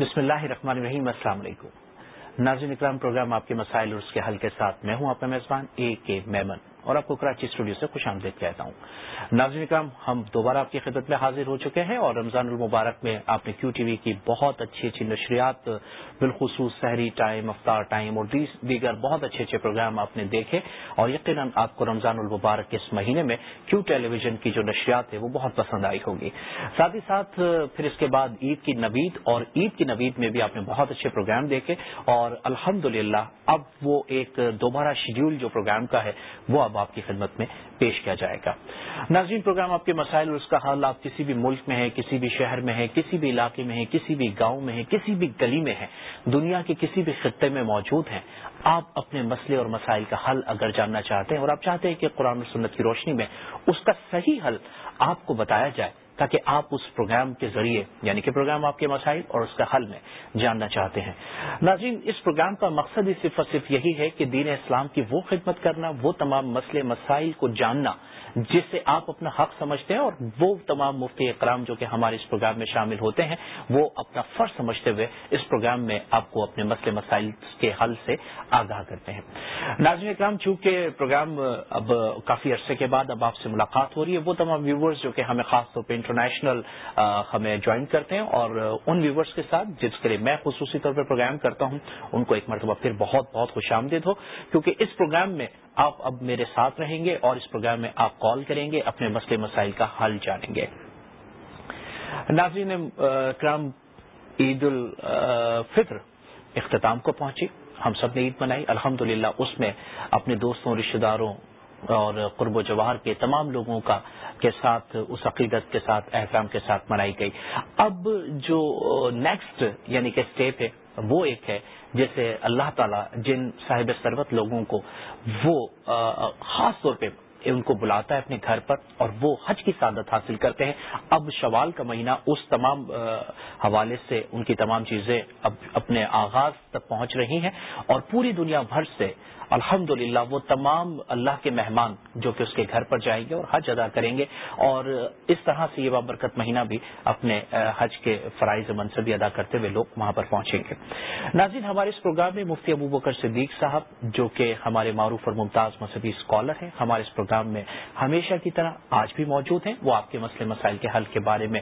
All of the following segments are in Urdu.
بسم اللہ الرحمن الرحیم، السلام علیکم۔ ناظرین اکرام، پروگرام آپ کے مسائل اور اس کے حل کے ساتھ میں ہوں، آپ کا میزبان اے کے میمن۔ اور آپ کو کراچی اسٹوڈیو سے خوش آمدید کہتا ہوں۔ ناظرین کرام ہم دوبارہ آپ کی خدمت میں حاضر ہو چکے ہیں اور رمضان المبارک میں آپ نے کیو ٹی وی کی بہت اچھی اچھی نشریات، بالخصوص سحری ٹائم، افطار ٹائم اور دیگر بہت اچھے اچھے پروگرام آپ نے دیکھے اور یقیناً آپ کو رمضان المبارک کے اس مہینے میں کیو ٹیلی ویژن کی جو نشریات ہے وہ بہت پسند آئی ہوگی۔ ساتھ ہی ساتھ، پھر اس کے بعد عید کی نوید اور عید کی نوید میں بھی آپ نے بہت اچھے پروگرام دیکھے اور الحمد اب وہ ایک دوبارہ شیڈیول جو پروگرام کا ہے وہ اب آپ کی خدمت میں پیش کیا جائے گا۔ ناظرین، پروگرام آپ کے مسائل اور اس کا حل آپ کسی بھی ملک میں ہیں، کسی بھی شہر میں ہیں، کسی بھی علاقے میں ہیں، کسی بھی گاؤں میں ہیں، کسی بھی گلی میں ہیں، دنیا کے کسی بھی خطے میں موجود ہیں، آپ اپنے مسئلے اور مسائل کا حل اگر جاننا چاہتے ہیں اور آپ چاہتے ہیں کہ قرآن و سنت کی روشنی میں اس کا صحیح حل آپ کو بتایا جائے تاکہ آپ اس پروگرام کے ذریعے یعنی کہ پروگرام آپ کے مسائل اور اس کا حل میں جاننا چاہتے ہیں۔ ناظرین، اس پروگرام کا مقصد ہی صرف اور صرف یہی ہے کہ دین اسلام کی وہ خدمت کرنا، وہ تمام مسئلے، مسائل کو جاننا جس سے آپ اپنا حق سمجھتے ہیں اور وہ تمام مفتی اکرام جو کہ ہمارے اس پروگرام میں شامل ہوتے ہیں، وہ اپنا فرض سمجھتے ہوئے اس پروگرام میں آپ کو اپنے مسئلے مسائل کے حل سے آگاہ کرتے ہیں۔ ناظرین اکرام، چونکہ پروگرام اب کافی عرصے کے بعد اب آپ سے ملاقات ہو رہی ہے، وہ تمام ویورز جو کہ ہمیں خاص طور پہ انٹرنیشنل ہمیں جوائن کرتے ہیں اور ان ویورز کے ساتھ جس کے لیے میں خصوصی طور پر پروگرام کرتا ہوں، ان کو ایک مرتبہ پھر بہت بہت خوش آمدید ہو، کیونکہ اس پروگرام میں آپ اب میرے ساتھ رہیں گے اور اس پروگرام میں آپ کال کریں گے، اپنے مسئلے مسائل کا حل جانیں گے۔ ناظرین، کرام عید الفطر اختتام کو پہنچی، ہم سب نے عید منائی۔ الحمد اس میں اپنے دوستوں رشتے داروں اور قرب و جواہر کے تمام لوگوں کا، کے ساتھ، اس عقیدت کے ساتھ، احترام کے ساتھ منائی گئی۔ اب جو نیکسٹ یعنی کہ اسٹیپ ہے وہ ایک ہے جیسے اللہ تعالیٰ جن صاحب ثروت لوگوں کو وہ خاص طور پہ ان کو بلاتا ہے اپنے گھر پر اور وہ حج کی سعادت حاصل کرتے ہیں۔ اب شوال کا مہینہ اس تمام حوالے سے ان کی تمام چیزیں اب اپنے آغاز تک پہنچ رہی ہیں اور پوری دنیا بھر سے الحمد وہ تمام اللہ کے مہمان جو کہ اس کے گھر پر جائیں گے اور حج ادا کریں گے اور اس طرح سے یہ بابرکت مہینہ بھی اپنے حج کے فرائض منصبی ادا کرتے ہوئے لوگ وہاں پر پہنچیں گے۔ ناظرین، ہمارے اس پروگرام میں مفتی ابو بکر صدیق صاحب جو کہ ہمارے معروف اور ممتاز مذہبی اسکالر ہیں، ہمارے اس پروگرام میں ہمیشہ کی طرح آج بھی موجود ہیں، وہ آپ کے مسئلے، مسائل کے حل کے بارے میں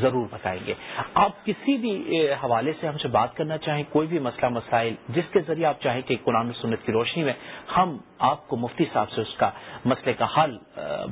ضرور بتائیں گے۔ آپ کسی بھی حوالے سے ہم سے بات کرنا چاہیں، کوئی بھی مسئلہ، مسائل، جس کے ذریعے آپ چاہیں کہ قرآن سنت کی روشنی میں ہم آپ کو مفتی صاحب سے اس کا مسئلے کا حل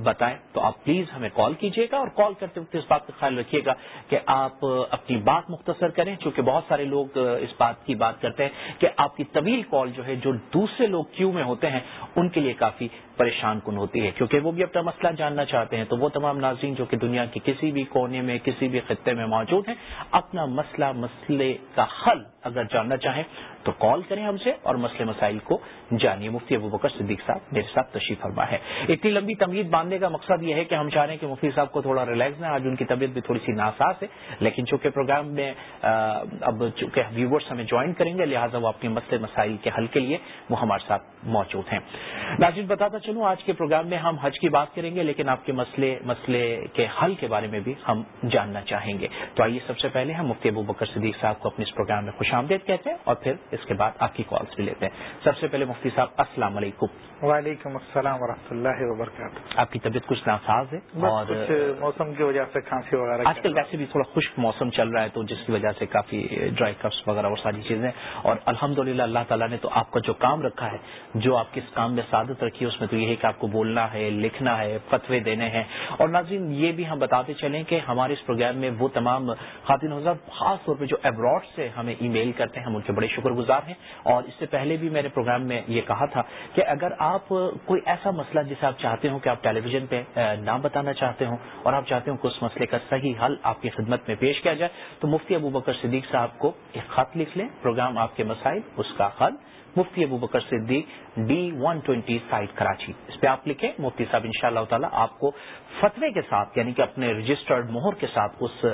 بتائیں۔ تو آپ پلیز ہمیں کال کیجیے گا اور کال کرتے وقت اس بات کا خیال رکھیے گا کہ آپ اپنی بات مختصر کریں۔ چونکہ بہت سارے لوگ اس بات کی بات کرتے ہیں کہ آپ کی طویل کال جو ہے، جو دوسرے لوگ کیو میں ہوتے ہیں، ان کے لیے کافی پریشان کن ہوتی ہے۔ کیونکہ وہ بھی اپنا مسئلہ جاننا چاہتے ہیں۔ تو وہ تمام ناظرین جو کہ دنیا کے کسی بھی کونے میں، کسی بھی خطے میں موجود ہیں، اپنا مسئلہ، مسئلے کا حل اگر جاننا چاہیں تو کال کریں ہم سے اور مسئلے مسائل کو جانیے۔ مفتی ابو بکر صدیق صاحب میرے ساتھ تشریف فرما ہے۔ اتنی لمبی تمید باندھنے کا مقصد یہ ہے کہ ہم چاہ رہے ہیں کہ مفتی صاحب کو تھوڑا ریلیکس ہے آج ان کی طبیعت بھی تھوڑی سی ناساس ہے، لیکن چونکہ پروگرام میں اب چونکہ ویورس ہمیں جوائن کریں گے، لہٰذا وہ اپنے مسئلے مسائل کے حل کے لیے وہ ہمارے ساتھ موجود ہیں۔ ناجد بتاتا چلوں آج کے پروگرام میں ہم حج کی بات کریں گے لیکن آپ کے مسئلے مسئلے کے حل کے بارے میں بھی ہم جاننا چاہیں گے۔ تو آئیے سب سے پہلے ہم مفتی ابو بکر صدیق صاحب کو اپنے اس پروگرام میں خوش آمدید کہتے ہیں اور پھر اس کے بعد آپ کی کالس بھی لیتے ہیں۔ سب سے پہلے مفتی صاحب السلام علیکم۔ وعلیکم السلام ورحمۃ اللہ وبرکاتہ۔ آپ کی طبیعت کچھ ناساز ہے؟ اور موسم کی وجہ سے کھانسی وغیرہ آج کل ویسے بھی تھوڑا خشک موسم چل رہا ہے تو جس کی وجہ سے کافی ڈرائی کپس وغیرہ اور ساری چیزیں۔ اور الحمد اللہ تعالیٰ نے تو آپ کا جو کام رکھا ہے جو آپ کس کام میں سعادت رکھی ہے، اس میں تو یہ ہے کہ آپ کو بولنا ہے، لکھنا ہے، فتوے دینے ہیں۔ اور ناظرین، یہ بھی ہم بتاتے چلیں کہ ہمارے اس پروگرام میں وہ تمام خواتین حضرت خاص طور پہ جو ابراڈ سے ہمیں ای میل کرتے ہیں، ہم ان کے بڑے شکر گزار ہیں۔ اور اس سے پہلے بھی میرے پروگرام میں یہ کہا تھا کہ اگر آپ کوئی ایسا مسئلہ جسے آپ چاہتے ہوں کہ آپ ٹیلی ویژن پہ نہ بتانا چاہتے ہوں اور آپ چاہتے ہوں کہ اس مسئلے کا صحیح حل آپ کی خدمت میں پیش کیا جائے، تو مفتی ابو بکر صدیق صاحب کو ایک خط لکھ لیں۔ پروگرام آپ کے مسائل، اس کا حل۔ Mufti Abu Bakr Siddique D one twenty site Karachi. اس پہ آپ لکھیں مفتی صاحب ان شاء اللہ تعالیٰ آپ کو فتوے کے ساتھ یعنی کہ اپنے رجسٹرڈ مہر کے ساتھ اس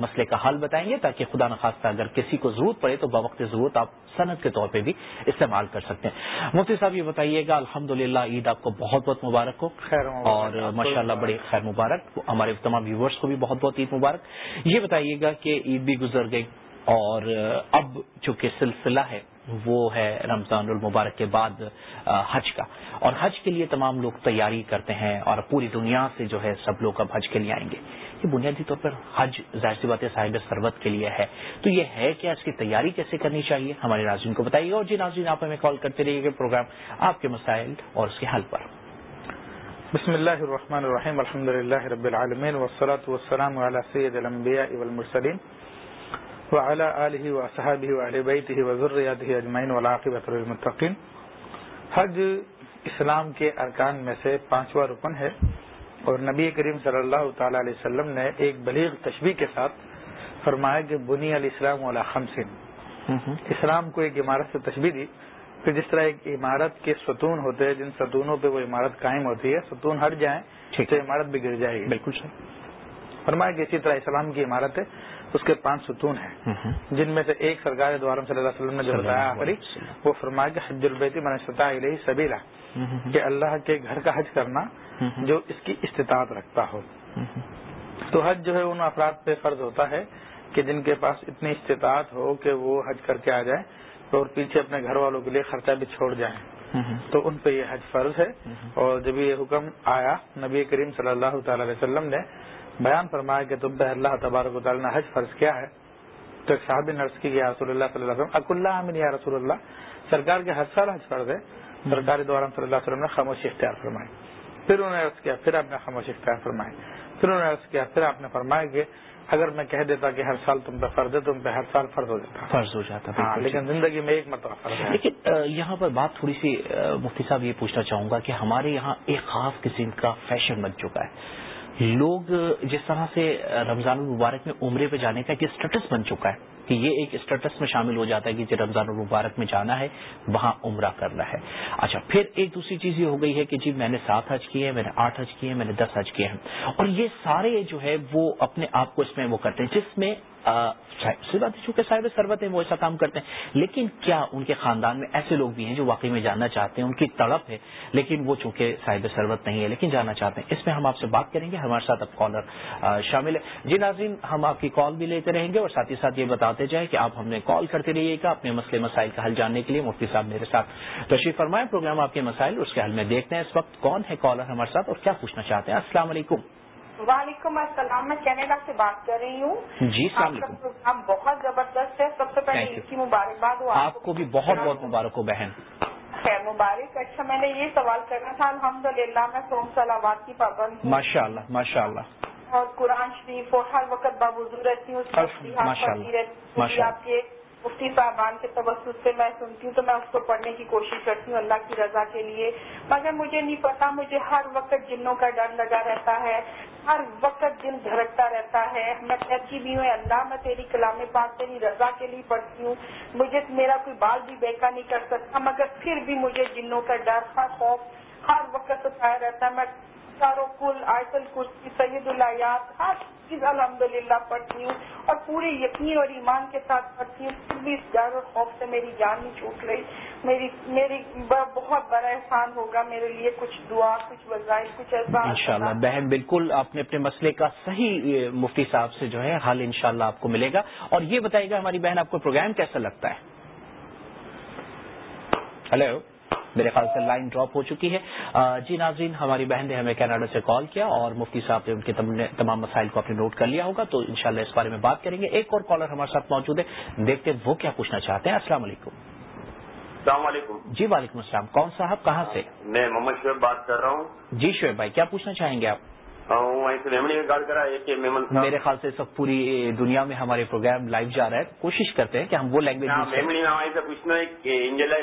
مسئلے کا حل بتائیں گے تاکہ خدا نخواستہ اگر کسی کو ضرورت پڑے تو بوقت ضرورت آپ صنعت کے طور پہ بھی استعمال کر سکتے ہیں۔ مفتی صاحب یہ بتائیے گا الحمد عید آپ کو بہت بہت مبارک ہو۔ خیر اور ماشاء اللہ بڑے خیر مبارک۔ ہمارے تمام ویورس کو بھی بہت بہت عید مبارک۔ یہ بتائیے گا کہ عید بھی گزر گئی اور اب چونکہ سلسلہ ہے وہ ہے رمضان المبارک کے بعد حج کا۔ اور حج کے لیے تمام لوگ تیاری کرتے ہیں اور پوری دنیا سے جو ہے سب لوگ اب حج کے لیے آئیں گے۔ یہ بنیادی طور پر حج ظاہر سی بات صاحب سربت کے لیے ہے۔ تو یہ ہے کہ اس کی تیاری کیسے کرنی چاہیے؟ ہمارے ناظرین کو بتائیے۔ اور جی ناظرین، آپ ہمیں کال کرتے رہیے گا پروگرام آپ کے مسائل اور اس کے حل پر۔ بسم اللہ الرحمن الرحیم الحمد للہ رب العالمین، والصلاة والسلام على سید الانبیاء والمرسلین۔ وعلى آلہ وصحابہ وعلى بیتہ وذریاتہ اجمعین والعاقبۃ للمتقین حج اسلام کے ارکان میں سے پانچواں رکن ہے اور نبی کریم صلی اللہ تعالی علیہ وسلم نے ایک بلیغ تشبیح کے ساتھ فرمایا کہ بنی علیہ السلام علیہ خمسن اسلام کو ایک عمارت سے تشبیح دی پھر جس طرح ایک عمارت کے ستون ہوتے ہیں جن ستونوں پہ وہ عمارت قائم ہوتی ہے ستون ہٹ جائیں تو عمارت بھی گر جائے گی۔ بالکل فرمایا کہ اسی طرح اسلام کی عمارت ہے اس کے پانچ ستون ہیں۔ جن میں سے ایک سرکار دوارم صلی اللہ علیہ وسلم نے جو بتایا آخری وہ فرمایا کہ حج البیتی منسطا علیہ سبیلا کہ اللہ کے گھر کا حج کرنا جو اس کی استطاعت رکھتا ہو۔ تو حج جو ہے ان افراد پہ فرض ہوتا ہے کہ جن کے پاس اتنی استطاعت ہو کہ وہ حج کر کے آ جائیں اور پیچھے اپنے گھر والوں کے لیے خرچہ بھی چھوڑ جائیں۔ تو ان پہ یہ حج فرض ہے۔ اور جب یہ حکم آیا نبی کریم صلی اللہ تعالی علیہ وسلم نے بیان فرمایا کہ تم پہ اللہ تبارک و تعالیٰ نے حج فرض کیا ہے تو ایک صحابی نرس کی گیا رسول اللہ صلی اللہ علیہ وسلم اک اللہ عامن یا رسول اللہ سرکار کے حج سال حج فرض ہے سرکاری دوران صلی اللہ علیہ وسلم نے خاموشی اختیار فرمائی۔ پھر انہوں نے عرض کیا پھر آپ نے خاموشی اختیار فرمائی۔ پھر انہوں نے عرض کیا پھر آپ نے فرمایا کہ اگر میں کہہ دیتا کہ ہر سال تم پہ فرض ہے تم پہ ہر سال فرض ہو جاتا۔ فرض ہو جاتا ہاں لیکن زندگی میں ایک مرتبہ فرض ہے۔ لیکن یہاں پر بات تھوڑی سی مفتی صاحب یہ پوچھنا چاہوں گا کہ ہمارے یہاں ایک خاص قسم کا فیشن بن چکا ہے۔ لوگ جس طرح سے رمضان المبارک میں عمرے پہ جانے کا ایک اسٹیٹس بن چکا ہے کہ یہ ایک اسٹیٹس میں شامل ہو جاتا ہے کہ جی رمضان المبارک میں جانا ہے، وہاں عمرہ کرنا ہے۔ اچھا پھر ایک دوسری چیز یہ ہو گئی ہے کہ جی میں نے سات حج کیے ہیں، میں نے آٹھ حج کیے ہیں، میں نے دس حج کیے ہیں۔ اور یہ سارے جو ہے وہ اپنے آپ کو اس میں وہ کرتے ہیں، جس میں سی بات چونکہ صاحب سربت ہیں، وہ ایسا کام کرتے ہیں۔ لیکن کیا ان کے خاندان میں ایسے لوگ بھی ہیں جو واقعی میں جاننا چاہتے ہیں؟ ان کی تڑپ ہے، لیکن وہ چونکہ صاحب سربت نہیں ہے، لیکن جاننا چاہتے ہیں۔ اس میں ہم آپ سے بات کریں گے، ہمارے ساتھ اب کالر شامل ہے جی ناظرین، ہم آپ کی کال بھی لیتے رہیں گے اور ساتھ ہی ساتھ یہ بتاتے جائیں کہ آپ ہم نے کال کرتے رہیے گا اپنے مسئلے، مسائل کا حل جاننے کے لیے مفتی صاحب میرے ساتھ تشریف فرمائیں۔ پروگرام آپ کے مسائل اس کے حل میں دیکھتے ہیں۔ اس وقت کون ہے کالر ہمارے ساتھ اور کیا پوچھنا چاہتے ہیں؟ السلام علیکم۔ وعلیکم السلام میں کینیڈا سے بات کر رہی ہوں۔ جی السلام علیکم۔ پروگرام بہت زبردست ہے۔ سب سے پہلے عید کی مبارکباد ہو۔ آپ کو بھی بہت بہت مبارک ہو بہن۔ خیر مبارک۔ اچھا میں نے یہ سوال کرنا تھا الحمد للہ میں سوم سلاوات کی پابند ہوں۔ ماشاء اللہ ماشاء اللہ اور قرآن شریف اور ہر وقت بابوزو رہتی ہوں آپ کے مفتی صاحبان کے توسط سے میں سنتی ہوں تو میں اس کو پڑھنے کی کوشش کرتی ہوں اللہ کی رضا کے لیے۔ مگر مجھے نہیں پتا مجھے ہر وقت جنوں کا ڈر لگا رہتا ہے۔ ہر وقت دل دھڑکتا رہتا ہے۔ میں کہتی بھی ہوں اللہ میں تیری کلام پاک، تیری رضا کے لیے پڑھتی ہوں۔ مجھے میرا کوئی بال بھی بیکا نہیں کر سکتا، مگر پھر بھی مجھے جنوں کا ڈر، ہر خوف، ہر وقت اٹھایا رہتا ہے۔ میں چاروں کل آیت الکرسی سید الیات ہر چیز الحمد للہ پڑھتی ہوں اور پورے یقین اور ایمان کے ساتھ پڑھتی ہوں۔ پھر بھی اس ڈر اور خوف سے میری جان نہیں چھوٹ رہی۔ میری میری بہت بڑا احسان ہوگا میرے لیے۔ کچھ دعا، کچھ وظائف، کچھ ایسا انشاءاللہ، بہن، بالکل آپ نے اپنے مسئلے کا صحیح مفتی صاحب سے جو ہے، حل انشاءاللہ آپ کو ملے گا۔ اور یہ بتائیے گا ہماری بہن، آپ کو پروگرام کیسا لگتا ہے؟ ہلو میرے خیال سے لائن ڈراپ ہو چکی ہے۔ جی ناظرین ہماری بہن نے ہمیں کینیڈا سے کال کیا اور مفتی صاحب نے ان کے تمام مسائل کو اپنے نوٹ کر لیا ہوگا تو انشاءاللہ اس بارے میں بات کریں گے۔ ایک اور کالر ہمارے ساتھ موجود ہے۔ دیکھتے وہ کیا پوچھنا چاہتے ہیں۔ السلام علیکم۔ السلام علیکم۔ جی وعلیکم السلام۔ کون صاحب؟ کہاں سے؟ میں محمد شعیب بات کر رہا ہوں۔ جی شعیب بھائی کیا پوچھنا چاہیں گے آپ؟ میرے خیال سے سب پوری دنیا میں ہمارے پروگرام لائیو جا رہا ہے۔ کوشش کرتے ہیں کہ ہم وہ لینگویج پوچھنا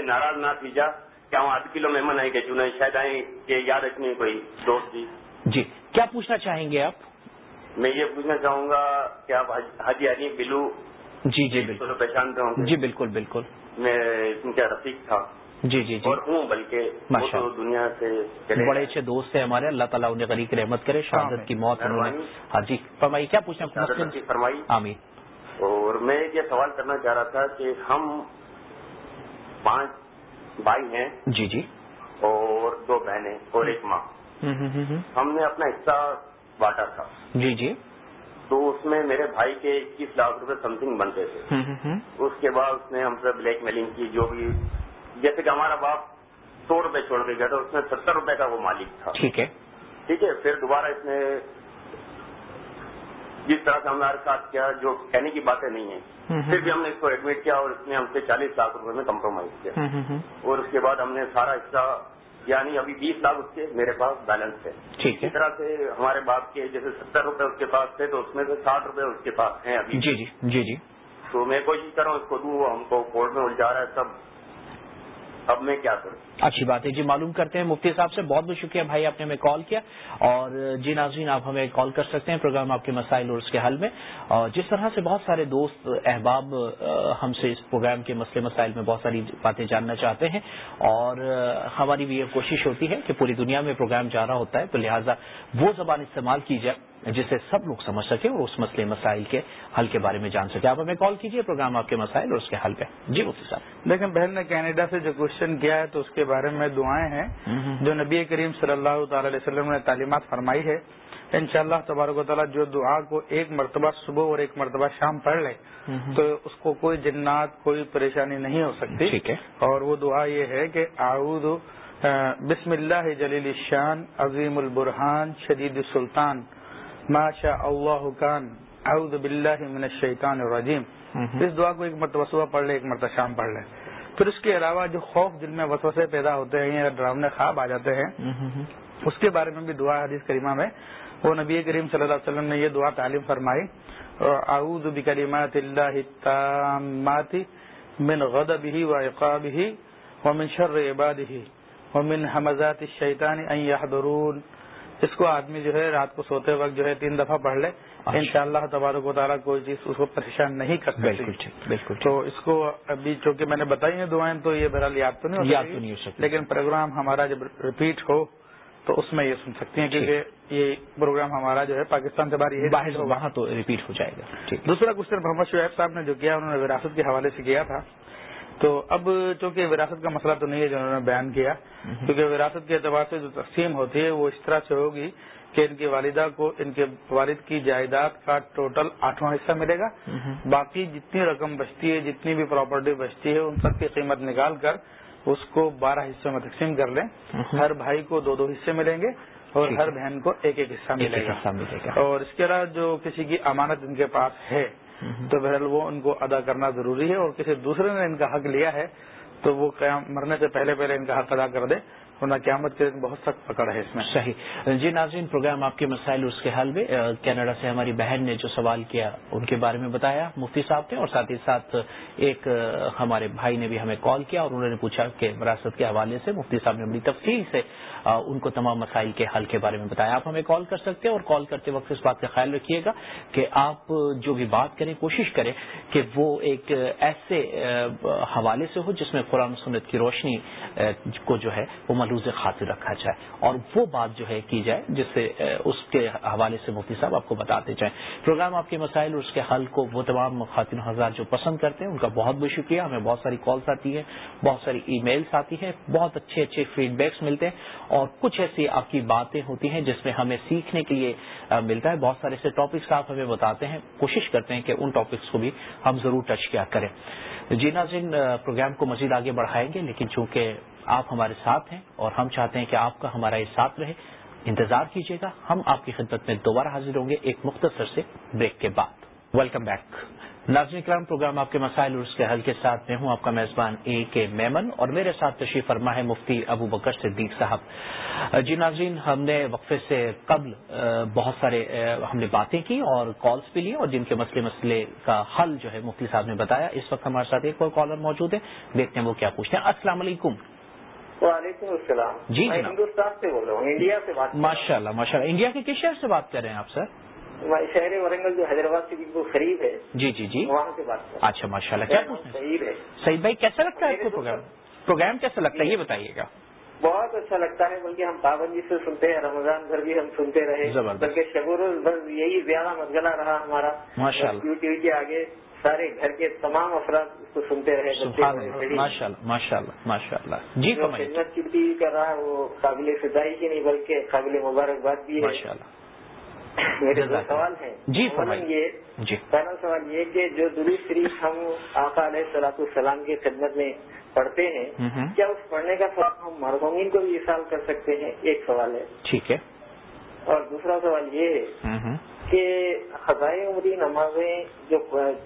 ناراض نہ تھی جا۔ کیا آدھ کلو مہمان آئے کہ چنے شاید آئے کہ یاد رکھنی کوئی دوست جی جی کیا پوچھنا چاہیں گے آپ؟ میں یہ پوچھنا چاہوں گا کہ آپ حاجی علی بلو؟ جی جی بالکل۔ پہچانتے ہوں جی بالکل بالکل۔ میں ان کا رفیق تھا۔ جی جی جی۔ اور ہوں بلکہ دنیا سے بڑے اچھے دوست ہیں ہمارے۔ اللہ تعالیٰ انہیں غریق رحمت کرے شہادت کی موت ہاں جی فرمائی کیا پوچھنا فرمائی۔ آمین۔ اور میں یہ سوال کرنا چاہ رہا تھا کہ ہم پانچ بھائی ہیں جی جی۔ اور دو بہنیں اور ایک ماں۔ ہم نے اپنا حصہ بانٹا تھا۔ جی جی۔ تو اس میں میرے بھائی کے اکیس لاکھ روپے سم تھنگ بنتے تھے۔ اس کے بعد اس نے ہم سے بلیک میلنگ کی جو بھی جیسے کہ ہمارا باپ سو روپے چھوڑ کے گیا تھا اس میں ستر روپے کا وہ مالک تھا۔ ٹھیک ہے۔ ٹھیک ہے پھر دوبارہ اس نے جس طرح سے ہمارے ساتھ کیا جو کہنے کی باتیں نہیں ہیں پھر بھی ہم نے اس کو ایڈمٹ کیا اور اس نے ہم سے چالیس لاکھ روپے میں کمپرومائز کیا۔ اور اس کے بعد ہم نے سارا حصہ یعنی ابھی بیس لاکھ اس کے میرے پاس بیلنس ہے۔ ٹھیک ہے۔ اس طرح سے ہمارے باپ کے جیسے ستر روپے اس کے پاس تھے تو اس میں سے ساٹھ روپے اس کے پاس ہیں ابھی۔ جی جی جی جی۔ تو میں کوشش کر رہا ہوں اس کو دوں ہم کو کورٹ میں الجھا رہا ہے سب اب میں کیا کروں؟ اچھی بات ہے جی معلوم کرتے ہیں۔ مفتی صاحب سے بہت بہت شکریہ بھائی، آپ نے ہمیں کال کیا۔ اور جی ناظرین، آپ ہمیں کال کر سکتے ہیں پروگرام آپ کے مسائل اور اس کے حل میں۔ اور جس طرح سے بہت سارے دوست، احباب ہم سے اس پروگرام کے مسئلے، مسائل میں بہت ساری باتیں جاننا چاہتے ہیں۔ اور ہماری بھی یہ کوشش ہوتی ہے کہ پوری دنیا میں پروگرام جا رہا ہوتا ہے، تو لہٰذا وہ زبان استعمال کی جائے جسے سب لوگ سمجھ سکیں اور اس مسئلے مسائل کے حل کے بارے میں جان سکیں۔ آپ ہمیں کال کیجیے پروگرام آپ کے مسائل اور اس کے حل پہ۔ جی مفتی صاحب۔ لیکن بہن نے کینیڈا سے جو کوشچن کیا ہے تو اس کے بارے میں دعائیں ہیں۔ جو نبی کریم صلی اللہ تعالی علیہ وسلم نے تعلیمات فرمائی ہے ان شاء اللہ تبارک و تعالیٰ جو دعا کو ایک مرتبہ صبح اور ایک مرتبہ شام پڑھ لے تو اس کو کوئی جنات کوئی پریشانی نہیں ہو سکتی۔ ٹھیک ہے۔ اور وہ دعا یہ ہے کہ اعوذ بسم اللہ جلیل الشان عظیم البرحان شدید السلطان۔ ماشا اللہ خان اعوذ باللہ من الشیطان الرجیم. اس دعا کو ایک مرتبہ صبح پڑھ لے ایک مرتبہ شام پڑھ لے. پھر اس کے علاوہ جو خوف دل میں وسوسے پیدا ہوتے ہیں یا ڈراؤنے خواب آ جاتے ہیں اس کے بارے میں بھی دعا حدیث کریمہ میں. وہ نبی کریم صلی اللہ علیہ وسلم نے یہ دعا تعلیم فرمائی. اعوذ بکلمات اللہ التامات من غضبه وعقابه ومن شر عباده ومن حمزات الشیطان ان يحضرون اس کو آدمی جو ہے رات کو سوتے وقت جو ہے تین دفعہ پڑھ لے۔ ان شاء اللہ تبارک و تعالیٰ کوئی چیز اس کو پریشان نہیں کر سکتی بالکل تو اس کو ابھی چونکہ میں نے بتائی ہیں دعائیں تو یہ بہرحال یاد تو نہیں یاد تو نہیں ہو سکتی۔ لیکن پروگرام ہمارا جب ریپیٹ ہو تو اس میں یہ سن سکتی ہیں کیونکہ یہ پروگرام ہمارا جو ہے پاکستان سے باہر باہر وہاں تو ریپیٹ ہو جائے گا۔ دوسرا کوشچن محمد شعیب صاحب نے جو کیا انہوں نے وراثت کے حوالے سے کیا تھا۔ تو اب چونکہ وراثت کا مسئلہ تو نہیں ہے جو انہوں نے بیان کیا کیونکہ وراثت کے اعتبار سے جو تقسیم ہوتی ہے وہ اس طرح سے ہوگی کہ ان کی والدہ کو ان کے والد کی جائیداد کا ٹوٹل آٹھواں حصہ ملے گا۔ باقی جتنی رقم بچتی ہے جتنی بھی پراپرٹی بچتی ہے ان سب کی قیمت نکال کر اس کو بارہ حصوں میں تقسیم کر لیں۔ ہر بھائی کو دو دو حصے ملیں گے اور ہر بہن کو ایک ایک حصہ ملے گا۔ اور اس کے علاوہ جو کسی کی امانت ان کے پاس ہے تو بہرحال وہ ان کو ادا کرنا ضروری ہے اور کسی دوسرے نے ان کا حق لیا ہے تو وہ مرنے سے پہلے پہلے ان کا حق ادا کر دے ورنہ قیامت کے دن بہت سخت پکڑ ہے اس میں. صحیح. جی ناظرین پروگرام آپ کے مسائل اس کے حل میں کینیڈا سے ہماری بہن نے جو سوال کیا ان کے بارے میں بتایا مفتی صاحب نے اور ساتھ ہی ساتھ ایک ہمارے بھائی نے بھی ہمیں کال کیا اور انہوں نے پوچھا کہ وراثت کے حوالے سے مفتی صاحب نے بڑی تفصیل سے ان کو تمام مسائل کے حل کے بارے میں بتایا آپ ہمیں کال کر سکتے ہیں اور کال کرتے وقت اس بات کا خیال رکھیے گا کہ آپ جو بھی بات کریں، کوشش کریں کہ وہ ایک ایسے حوالے سے ہو جس میں قرآن سنت کی روشنی کو جو ہے وہ ملوز خاطر رکھا جائے اور وہ بات جو ہے کی جائے جس سے اس کے حوالے سے مفتی صاحب آپ کو بتاتے جائیں۔ پروگرام آپ کے مسائل اور اس کے حل کو وہ تمام خواتین حضرات جو پسند کرتے ہیں، ان کا بہت بہت شکریہ۔ ہمیں بہت ساری کالس آتی ہیں، بہت ساری ای میلس آتی ہیں، بہت اچھے اچھے فیڈ بیکس ملتے ہیں اور کچھ ایسی آپ کی باتیں ہوتی ہیں جس میں ہمیں سیکھنے کے لیے ملتا ہے۔ بہت سارے ایسے ٹاپکس آپ ہمیں بتاتے ہیں۔ کوشش کرتے ہیں کہ ان ٹاپکس کو بھی ہم ضرور ٹچ کیا کریں۔ جی ناظرین پروگرام کو مزید آگے بڑھائیں گے، لیکن چونکہ آپ ہمارے ساتھ ہیں اور ہم چاہتے ہیں کہ آپ کا ہمارا یہ ساتھ رہے، انتظار کیجیے گا۔ ہم آپ کی خدمت میں دوبارہ حاضر ہوں گے ایک مختصر سے بریک کے بعد۔ ویلکم بیک ناظرین کرام پروگرام آپ کے مسائل اور اس کے حل کے ساتھ میں ہوں آپ کا میزبان اے کے میمن اور میرے ساتھ تشریف فرما ہے مفتی ابو بکر صدیق صاحب۔ جی ناظرین ہم نے وقفے سے قبل بہت سارے ہم نے باتیں کی اور کالس بھی لی اور جن کے مسئلے مسئلے کا حل جو ہے مفتی صاحب نے بتایا اس وقت ہمارے ساتھ ایک اور کالر موجود ہے۔ دیکھتے ہیں وہ کیا پوچھتے ہیں۔ السلام علیکم۔ وعلیکم السلام۔ جی میں ہندوستان سے بول رہا ہوں انڈیا سے بات ماشاء اللہ ماشاء اللہ انڈیا کے کس شہر سے بات کر رہے ہیں آپ سر؟ شہر ورنگل جو حیدرآباد سے بالکل قریب ہے جی جی جی۔ وہاں سے بات کر اچھا ماشاء اللہ کیا صحیح ہے؟ صحیح بھائی کیسا لگتا ہے آپ کو پروگرام پروگرام کیسا لگتا ہے؟ یہ بتائیے گا۔ بہت اچھا لگتا ہے بلکہ ہم پابندی سے سنتے ہیں رمضان بھر بھی ہم سنتے رہے۔ بلکہ شبور بس یہی زیادہ مشغلہ رہا ہمارا۔ ماشاء اللہ یو ٹی وی کے آگے سارے گھر کے تمام افراد اس کو سنتے رہے ماشاء اللہ ماشاء اللہ ماشاء اللہ جی خدمت کی کر رہا ہے وہ قابل فضائی کی نہیں بلکہ قابل مبارکباد بھی ہے۔ دو سوال ہیں جی یہ جی. پہلا سوال یہ کہ جو دلی شریف ہم آقا علیہ صلاح السلام کی خدمت میں پڑھتے ہیں کیا اس پڑھنے کا فرق ہم مرغومین کو بھی اصال کر سکتے ہیں؟ ایک سوال ہے۔ ٹھیک ہے۔ اور دوسرا سوال یہ ہے کہ خزائے عمری نمازیں جو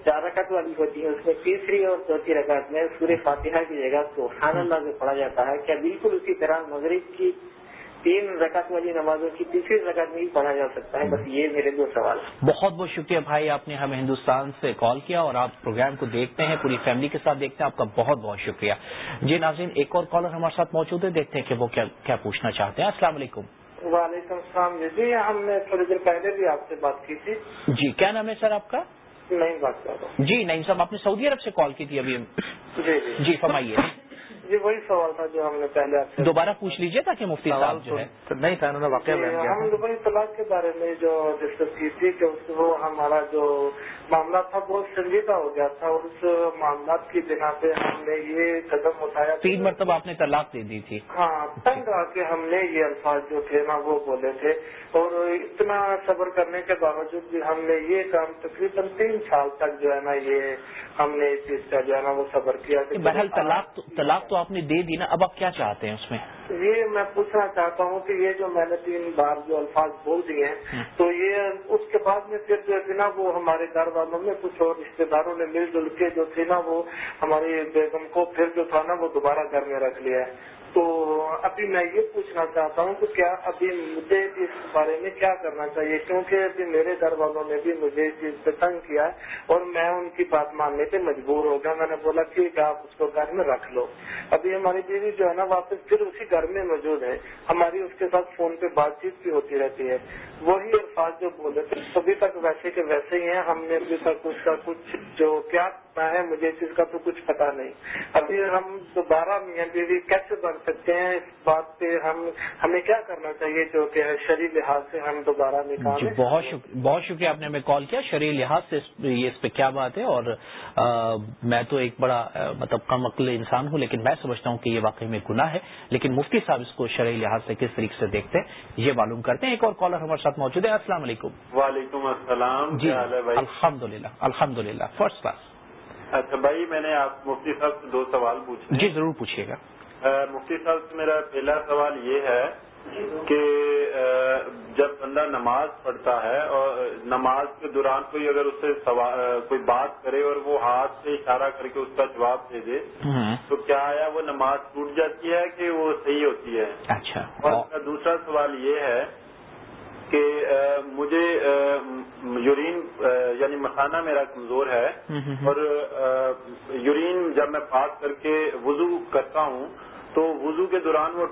چار رکعت والی ہوتی ہیں اس میں تیسری اور چوتھی رکعت میں سورہ فاتحہ کی جگہ خان اللہ سے پڑھا جاتا ہے کیا بالکل اسی طرح مغرب کی تین رکعت والی نمازوں کی تیسری رکعت میں ہی پڑھا جا سکتا ہے بس یہ میرے دو سوال بہت بہت شکریہ بھائی آپ نے ہمیں ہندوستان سے کال کیا اور آپ پروگرام کو دیکھتے ہیں پوری فیملی کے ساتھ دیکھتے ہیں آپ کا بہت بہت شکریہ۔ جی ناظرین ایک اور کالر ہمارے ساتھ موجود ہے دیکھتے ہیں کہ وہ کیا پوچھنا چاہتے ہیں۔ السلام علیکم۔ وعلیکم السلام جی ہم نے تھوڑی دیر پہلے بھی آپ سے بات کی تھی۔ جی کیا نام ہے سر آپ کا؟ نہیں بات کر رہا ہوں۔ جی نہیں صاحب آپ نے سعودی عرب سے کال کی تھی ابھی جی جی۔ جی فرمائیے۔ جی وہی سوال تھا جو ہم نے پہلے آپ سے دوبارہ پوچھ لیجیے تاکہ مفتی صاحب جو ہے نہیں تھا انہوں نے واقعہ ہم دبئی طلاق کے بارے میں جو ڈسکس کی تھی کہ وہ ہمارا جو معاملہ تھا بہت سنجیدہ ہو گیا تھا اور اس معاملات کی بنا پہ ہم نے یہ قدم اٹھایا تین مرتبہ آپ نے طلاق دے دی تھی۔ ہاں تنگ آ کے ہم نے یہ الفاظ جو تھے نا وہ بولے تھے۔ اور اتنا صبر کرنے کے باوجود بھی ہم نے یہ کام تقریباً تین سال تک جو ہے نا یہ ہم نے اس چیز کا جو ہے نا وہ صبر کیا۔ بہرحال طلاق تو آپ نے دے دی نا اب آپ کیا چاہتے ہیں اس میں؟ یہ میں پوچھنا چاہتا ہوں کہ یہ جو میں نے تین بار جو الفاظ بول دیے ہیں تو یہ اس کے بعد میں پھر جو ہے نا وہ ہمارے گھر والوں میں کچھ اور رشتے داروں نے مل جل کے جو تھی نا وہ ہماری بیگم کو پھر جو تھا نا وہ دوبارہ گھر میں رکھ لیا ہے۔ تو ابھی میں یہ پوچھنا چاہتا ہوں کہ کیا ابھی مجھے اس بارے میں کیا کرنا چاہیے؟ کیونکہ ابھی میرے گھر والوں نے بھی مجھے اس چیز پہ تنگ کیا ہے اور میں ان کی بات ماننے پہ مجبور ہو گیا۔ میں نے بولا، ٹھیک ہے، آپ اس کو گھر میں رکھ لو۔ ابھی ہماری بیوی جو ہے نا، واپس پھر اسی گھر میں موجود ہے۔ ہماری اس کے ساتھ فون پہ بات چیت بھی ہوتی رہتی ہے۔ وہی الفاظ جو بولے تھے، ابھی تک ویسے کے ویسے ہی ہیں، ہم نے ابھی تک اس کا کچھ جو کیا ہے، مجھے اس چیز کا تو کچھ پتا نہیں۔ ابھی ہم دوبارہ میاں بیوی کیسے بن سکتے ہیں، اس بات پہ ہم، ہمیں کیا کرنا چاہیے جو کہ شریر لحاظ سے ہم دوبارہ نکال جی بہت شکریہ بہت شکریہ آپ نے ہمیں کال کیا۔ شریر لحاظ سے یہ اس پہ کیا بات ہے؟ اور میں تو ایک بڑا مطلب کم عقل انسان ہوں، لیکن میں سمجھتا ہوں کہ یہ واقعی میں گناہ ہے۔ لیکن مفتی صاحب اس کو شرعی لحاظ سے کس طریقے سے دیکھتے ہیں، یہ معلوم کرتے ہیں۔ ایک اور کالر ہمارے ساتھ موجود ہے السلام علیکم۔ وعلیکم السلام جی۔ الحمد للہ الحمد للہ فرسٹ کلاس۔ اچھا بھائی میں نے آپ مفتی صاحب سے دو سوال پوچھے جی ضرور پوچھیے گا۔ مفتی صاحب سے میرا پہلا سوال یہ ہے کہ جب بندہ نماز پڑھتا ہے اور نماز کے دوران کوئی اگر اس سے کوئی بات کرے اور وہ ہاتھ سے اشارہ کر کے اس کا جواب دے دے تو کیا آیا وہ نماز ٹوٹ جاتی ہے کہ وہ صحیح ہوتی ہے؟ اچھا۔ اور دوسرا سوال یہ ہے کہ مجھے یورین یعنی مسانہ میرا کمزور ہے اور یورین جب میں پاس کر کے وضو کرتا ہوں تو وضو کے دوران وہ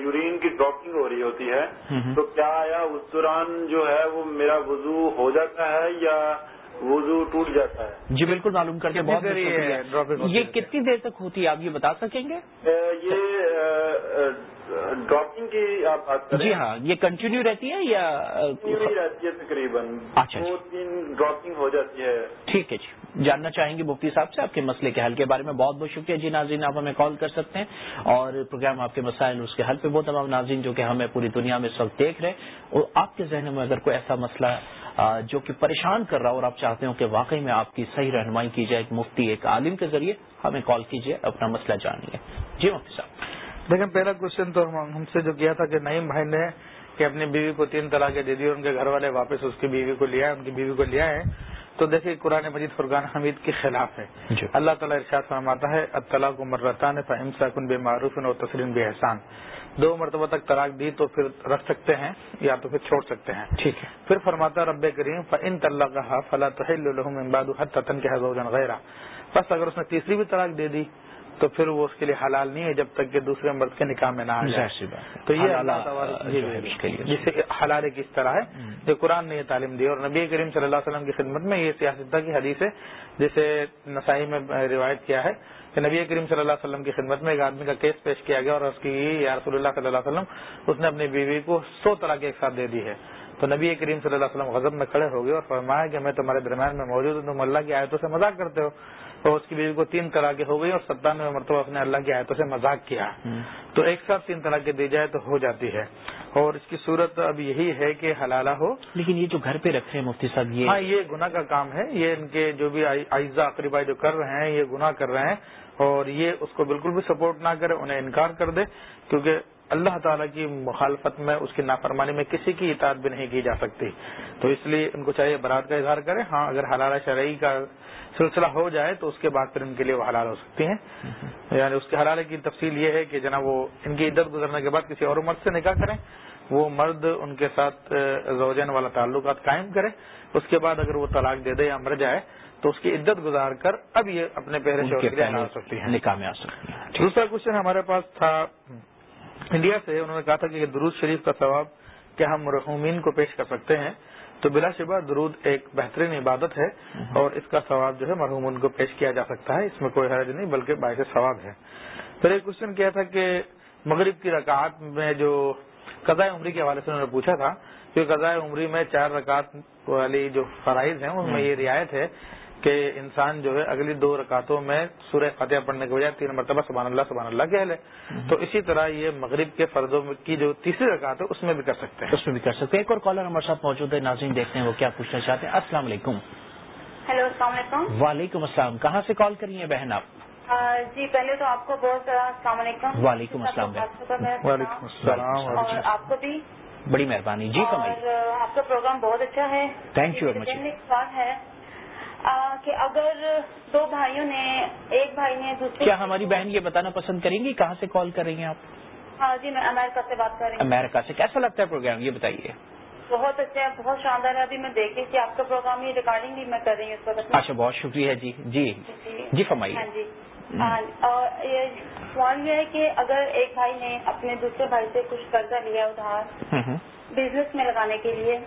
یورین کی ڈراپنگ ہو رہی ہوتی ہے۔ تو کیا آیا؟ اس دوران جو ہے وہ میرا وضو ہو جاتا ہے یا وضو ٹوٹ جاتا ہے۔ جی بالکل معلوم کر کے بہت یہ کتنی دیر تک ہوتی ہے؟ آپ یہ بتا سکیں گے؟ یہ ڈراپنگ کی آپ بات کریں۔ جی ہاں یہ کنٹینیو رہتی ہے یا رہتی ہے تقریباً۔ اچھا دو تین ڈراپنگ ہو جاتی ہے۔ ٹھیک ہے جی۔ جاننا چاہیں گے مفتی صاحب سے آپ کے مسئلے کے حل کے بارے میں۔ بہت بہت شکریہ جی ناظرین آپ ہمیں کال کر سکتے ہیں۔ اور پروگرام آپ کے مسائل اس کے حل پہ۔ وہ تمام ناظرین جو کہ ہمیں پوری دنیا میں اس وقت دیکھ رہے اور آپ کے ذہن میں اگر کوئی ایسا مسئلہ جو کہ پریشان کر رہا اور آپ چاہتے ہو کہ واقعی میں آپ کی صحیح رہنمائی کی جائے ایک مفتی ایک عالم کے ذریعے ہمیں کال کیجیے اپنا مسئلہ جانیے۔ جی مفتی صاحب۔ لیکن پہلا کوشچن تو ہم سے جو کیا تھا کہ نئیم بھائی نے کہ اپنی بیوی کو تین طلاقیں دے دی اور ان کے گھر والے واپس اس کی بیوی کو لیا ان کی بیوی کو لیا ہے۔ تو دیکھیے قرآن مجید فرقان حمید کے خلاف ہے۔ جی۔ اللہ تعالیٰ ارشاد فرماتا ہے اطلاق مرتان فہم ساکن بے معروف اور تسلیم بے احسان دو مرتبہ تک طلاق دی تو پھر رکھ سکتے ہیں یا تو پھر چھوڑ سکتے ہیں۔ ٹھیک ہے۔ پھر فرماتا رب کریم فن طلّہ فلاں حتن کے غیرہ بس اگر اس نے تیسری بھی طلاق دے دی تو پھر وہ اس کے لیے حلال نہیں ہے جب تک کہ دوسرے مرد کے نکاح میں نہ آ جائے۔ تو یہ اللہ جسے حلال کس طرح ہے جو قرآن نے یہ تعلیم دی اور نبی کریم صلی اللہ علیہ وسلم کی خدمت میں یہ سیاست کی حدیث ہے جسے نسائی میں روایت کیا ہے۔ کہ نبی کریم صلی اللہ علیہ وسلم کی خدمت میں ایک آدمی کا کیس پیش کیا گیا اور اس کی یا رسول اللہ صلی اللہ علیہ وسلم اس نے اپنی بیوی کو سو طرح کے ایک ساتھ دے دی ہے۔ تو نبی کریم صلی اللہ علیہ وسلم غضب میں کھڑے ہو گئے اور فرمایا کہ میں تمہارے درمیان میں موجود ہوں تم اللہ کی آیتوں سے مذاق کرتے ہو۔ تو اس کی بیوی کو تین طرح کے ہو گئی اور ستانوے مرتبہ اس نے اللہ کی آیتوں سے مذاق کیا۔ تو ایک ساتھ تین طرح کے دی جائے تو ہو جاتی ہے۔ اور اس کی صورت اب یہی ہے کہ حلالہ ہو۔ لیکن یہ جو گھر پہ رکھ رہے ہیں مفتی صاحب یہ ہاں یہ گناہ کا کام ہے۔ یہ ان کے جو بھی اعزا اقریبا جو کر رہے ہیں یہ گناہ کر رہے ہیں اور یہ اس کو بالکل بھی سپورٹ نہ کرے انہیں انکار کر دے کیونکہ اللہ تعالیٰ کی مخالفت میں اس کی نافرمانی میں کسی کی اطاعت بھی نہیں کی جا سکتی۔ تو اس لیے ان کو چاہیے برات کا اظہار کریں۔ ہاں اگر حلالہ شرعی کا سلسلہ ہو جائے تو اس کے بعد پھر ان کے لیے وہ حلال ہو سکتی ہیں۔ یعنی اس کے حلالے کی تفصیل یہ ہے کہ جناب وہ ان کی عدت گزرنے کے بعد کسی اور مرد سے نکاح کریں۔ وہ مرد ان کے ساتھ زوجین والا تعلقات قائم کرے۔ اس کے بعد اگر وہ طلاق دے دے یا مر جائے تو اس کی عدت گزار کر اب یہ اپنے پہرے شوق سکتی ہیں نکاح میں آ سکتی ہیں دوسرا کوشچن ہمارے پاس تھا۔ انڈیا سے انہوں نے کہا تھا کہ درود شریف کا ثواب کیا ہم مرحومین کو پیش کر سکتے ہیں، تو بلا شبہ درود ایک بہترین عبادت ہے اور اس کا ثواب جو ہے مرحوم کو پیش کیا جا سکتا ہے، اس میں کوئی حرج نہیں، بلکہ باعث ثواب ہے۔ پھر ایک کوشچن کیا تھا کہ مغرب کی رکعات میں جو قضاء عمری کے حوالے سے انہوں نے پوچھا تھا، کہ قضاء عمری میں چار رکعت والی جو فرائض ہیں، ان میں یہ رعایت ہے کہ انسان جو ہے اگلی دو رکعتوں میں سورہ فاتحہ پڑھنے کے بجائے تین مرتبہ سبحان اللہ سبحان اللہ کہہ لے۔ تو اسی طرح یہ مغرب کے فردوں کی جو تیسری رکعت ہے اس میں بھی کر سکتے ہیں۔ اس میں بھی کر سکتے ہیں۔ ایک اور کالر ہمارے ساتھ موجود ہے ناظرین دیکھتے ہیں وہ کیا پوچھنا چاہتے ہیں۔ السلام علیکم۔ ہیلو السلام علیکم۔ وعلیکم السلام۔ کہاں سے کال کری ہیں بہن آپ؟ جی پہلے تو آپ کو بہت السلام علیکم۔ وعلیکم السلام۔ وعلیکم السلام۔ اور آپ کو بھی؟ بڑی مہربانی۔ جی کمائی آپ کا پروگرام بہت اچھا ہے۔ تھینک یو ایک سوال ہے۔ کہ اگر دو بھائیوں نے ایک بھائی نے دوسرے کیا ہماری بہن یہ بتانا پسند کریں گی؟ کہاں سے کال کریں گے آپ؟ ہاں جی میں امیرکا سے بات کر رہی ہوں۔ امیرکا سے۔ کیسا لگتا ہے پروگرام؟ یہ بتائیے۔ بہت اچھا ہے بہت شاندار ہے۔ ابھی میں دیکھ رہی تھی آپ کا پروگرام یہ ریکارڈنگ بھی میں کر رہی ہوں اس وقت۔ اچھا بہت شکریہ جی۔ جی جی۔ فرمائیے۔ ہاں جی۔ اور سوال یہ ہے کہ اگر ایک بھائی نے اپنے دوسرے بھائی سے کچھ قرضہ لیا ادھار بزنس میں لگانے کے لیے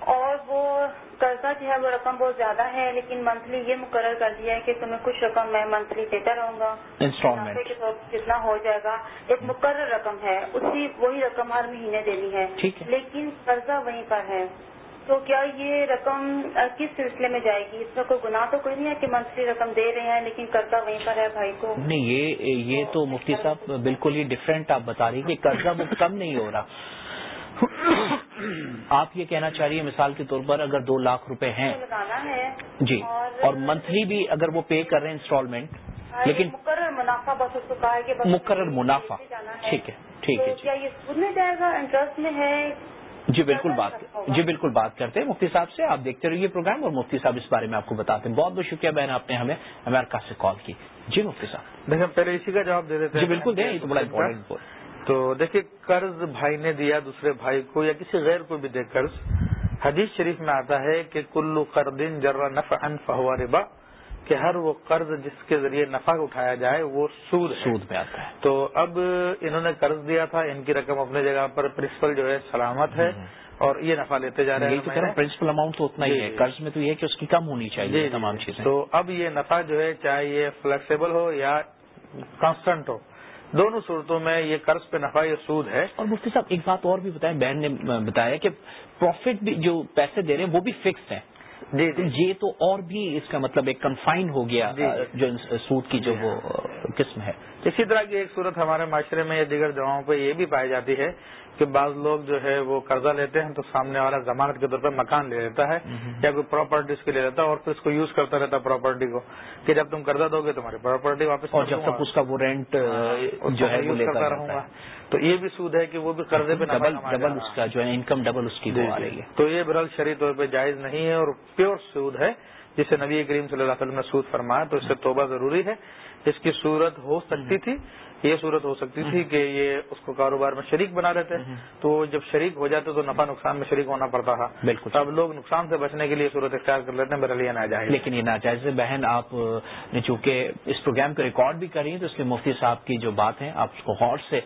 اور وہ قرضہ جو ہے وہ رقم بہت زیادہ ہے لیکن منتھلی یہ مقرر کر دیا ہے کہ تمہیں کچھ رقم میں منتھلی دیتا رہوں گا۔ جتنا ہو جائے گا ایک مقرر رقم ہے اسی وہی رقم ہر مہینے دینی ہے۔ لیکن قرضہ وہیں پر ہے۔ تو کیا یہ رقم کس سلسلے میں جائے گی؟ اس میں کوئی گناہ تو کوئی نہیں ہے کہ منتھلی رقم دے رہے ہیں لیکن قرضہ وہیں پر ہے بھائی کو؟ نہیں یہ یہ تو مفتی صاحب بالکل ہی ڈفرینٹ آپ بتا رہی کہ قرضہ وہ کم نہیں ہو رہا۔ آپ یہ کہنا چاہ رہی ہیں مثال کے طور پر اگر دو لاکھ روپے ہیں جی اور منتھلی بھی اگر وہ پے کر رہے ہیں انسٹالمنٹ ہاں، لیکن مقرر منافع بس اس کو کہا ہے کہ مقرر منافع ٹھیک ہے ٹھیک ہے کیا یہ سود میں جائے گا انٹرسٹ میں ہے؟ جی بالکل بات جی بالکل بات کرتے ہیں۔ مفتی صاحب سے آپ دیکھتے رہیے پروگرام اور مفتی صاحب اس بارے میں آپ کو بتاتے ہیں۔ بہت بہت شکریہ بہن آپ نے ہمیں امیرکا سے کال کی۔ جی مفتی صاحب۔ دیکھیں پہلے اسی کا جواب دے دیتے ہیں۔ جی بالکل دیں یہ تو بڑا امپورٹنٹ تو دیکھیے قرض بھائی نے دیا دوسرے بھائی کو یا کسی غیر کو بھی دے قرض۔ حدیث شریف میں آتا ہے کہ کلو قرضن جرا نفع ان فہوا ربا کہ ہر وہ قرض جس کے ذریعے نفع اٹھایا جائے وہ سود سود میں آتا ہے۔ تو اب انہوں نے قرض دیا تھا ان کی رقم اپنے جگہ پر پرنسپل جو ہے سلامت ہے اور یہ نفع لیتے جا رہے ہیں۔ پرنسپل اماؤنٹ تو اتنا ہی جی، ہے۔ جی۔ قرض میں تو یہ کہ اس کی کم ہونی چاہیے جی، تمام چیزیں۔ تو اب یہ نفع جو ہے چاہے یہ فلیکسیبل ہو یا کانسٹنٹ ہو دونوں صورتوں میں یہ قرض پہ نفع یا سود ہے۔ اور مفتی صاحب، ایک بات اور بھی بتائیں، بہن نے بتایا کہ پروفٹ بھی جو پیسے دے رہے ہیں وہ بھی فکس ہیں۔ یہ تو اور بھی اس کا مطلب ایک کنفائن ہو گیا جی جو سود کی جو وہ قسم ہے۔ اسی طرح کی ایک صورت ہمارے معاشرے میں یا دیگر جگہوں پہ یہ بھی پائی جاتی ہے کہ بعض لوگ جو ہے وہ قرضہ لیتے ہیں تو سامنے والا ضمانت کے طور پہ مکان لے لیتا ہے یا کوئی پراپرٹی اس کے لے لیتا ہے اور پھر اس کو یوز کرتا رہتا ہے پراپرٹی کو کہ جب تم قرضہ دو گے تمہاری پراپرٹی واپس اور جب تک اس کا وہ رینٹ جو ہے یوز کرتا رہوں گا۔ تو یہ بھی سود ہے کہ وہ بھی قرضے پہ ڈبل اس کا جو ہے انکم ڈبل اس کی جی، آ رہی ہے۔ تو یہ برل شرعی طور پہ جائز نہیں ہے اور پیور سود ہے جسے نبی کریم صلی اللہ علیہ وسلم نے سود فرمایا تو اس سے توبہ ضروری ہے۔ اس کی صورت ہو سکتی تھی یہ صورت ہو سکتی تھی کہ یہ اس کو کاروبار میں شریک بنا لیتے تو جب شریک ہو جاتے تو نفع نقصان میں شریک ہونا پڑتا تھا۔ بالکل۔ اب لوگ نقصان سے بچنے کے لیے صورت اختیار کر لیتے ہیں میرے لیے ناجائز۔ لیکن یہ ناجائز بہن آپ نے چونکہ اس پروگرام کو ریکارڈ بھی کری ہے تو اس لیے مفتی صاحب کی جو بات ہے آپ اس کو غور سے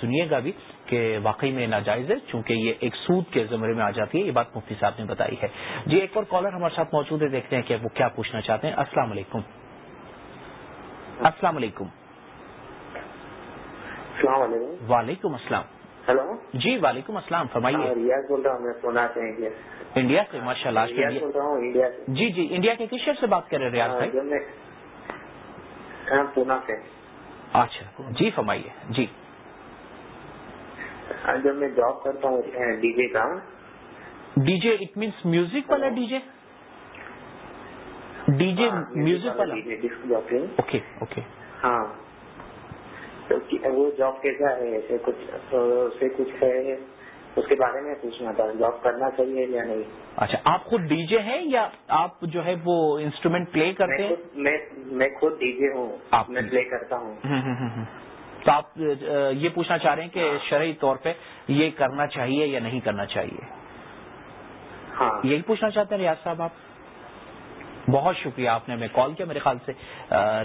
سنیے گا بھی کہ واقعی میں ناجائز ہے چونکہ یہ ایک سود کے زمرے میں آ جاتی ہے۔ یہ بات مفتی صاحب نے بتائی ہے۔ جی ایک اور کالر ہمارے ساتھ موجود ہے دیکھتے ہیں کہ وہ کیا پوچھنا چاہتے ہیں۔ السلام علیکم۔ السلام علیکم۔ السلام علیکم۔ وعلیکم السلام۔ ہلو۔ جی وعلیکم السلام فرمائیے۔ ہاں، ریاض بول رہا ہوں میں سونا سے انڈیا انڈیا سے ماشاء اللہ بول رہا ہوں انڈیا سے۔ جی جی انڈیا کے کس شہر سے بات کر رہے ہیں ریاض بھائی؟ ہاں، پونا سے۔ اچھا جی فرمائیے۔ جی۔ جب میں جاب کرتا ہوں ڈی جے کا۔ D J it means music والا D J? D J music والا اوکے اوکے ہاں۔ وہ جاب کیسا ہے ایسے کچھ اسے کچھ ہے؟ اس کے بارے میں پوچھنا تھا جاب کرنا چاہیے یا نہیں؟ اچھا آپ خود ڈی جے ہیں یا آپ جو ہے وہ انسٹرومینٹ پلے کرتے ہیں؟ میں خود ڈی جے ہوں آپ میں پلے کرتا ہوں۔ تو آپ یہ پوچھنا چاہ رہے ہیں کہ شرعی طور پہ یہ کرنا چاہیے یا نہیں کرنا چاہیے؟ ہاں۔ یہی پوچھنا چاہتے ہیں ریاض صاحب آپ؟ بہت شکریہ آپ نے ہمیں کال کیا۔ میرے خیال سے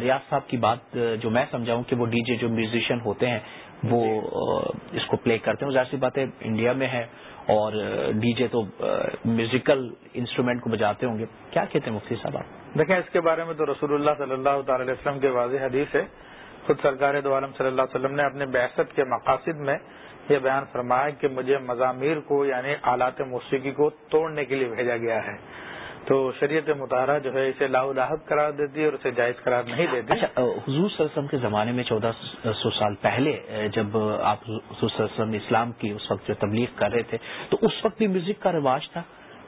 ریاض صاحب کی بات جو میں سمجھاؤں کہ وہ ڈی جے جو میوزیشین ہوتے ہیں وہ اس کو پلے کرتے ہیں۔ ظاہر سی بات ہے انڈیا میں ہے اور ڈی جے تو میوزیکل انسٹرومنٹ کو بجاتے ہوں گے۔ کیا کہتے ہیں مفتی صاحب آپ؟ دیکھیں اس کے بارے میں تو رسول اللہ صلی اللہ تعالی علیہ وسلم کے واضح حدیث ہے۔ خود سرکار دو عالم صلی اللہ علیہ وسلم نے اپنے بحثت کے مقاصد میں یہ بیان فرمایا کہ مجھے مضامیر کو یعنی آلات موسیقی کو توڑنے کے لیے بھیجا گیا ہے۔ تو شریعت مطالعہ جو ہے اسے لاحق قرار دیتی ہے اور اسے جائز قرار نہیں دیتی اچھا حضور صلی اللہ علیہ وسلم کے زمانے میں چودہ سو سال پہلے جب آپ حضور صلی اللہ علیہ وسلم اسلام کی اس وقت جو تبلیغ کر رہے تھے تو اس وقت بھی میوزک کا رواج تھا؟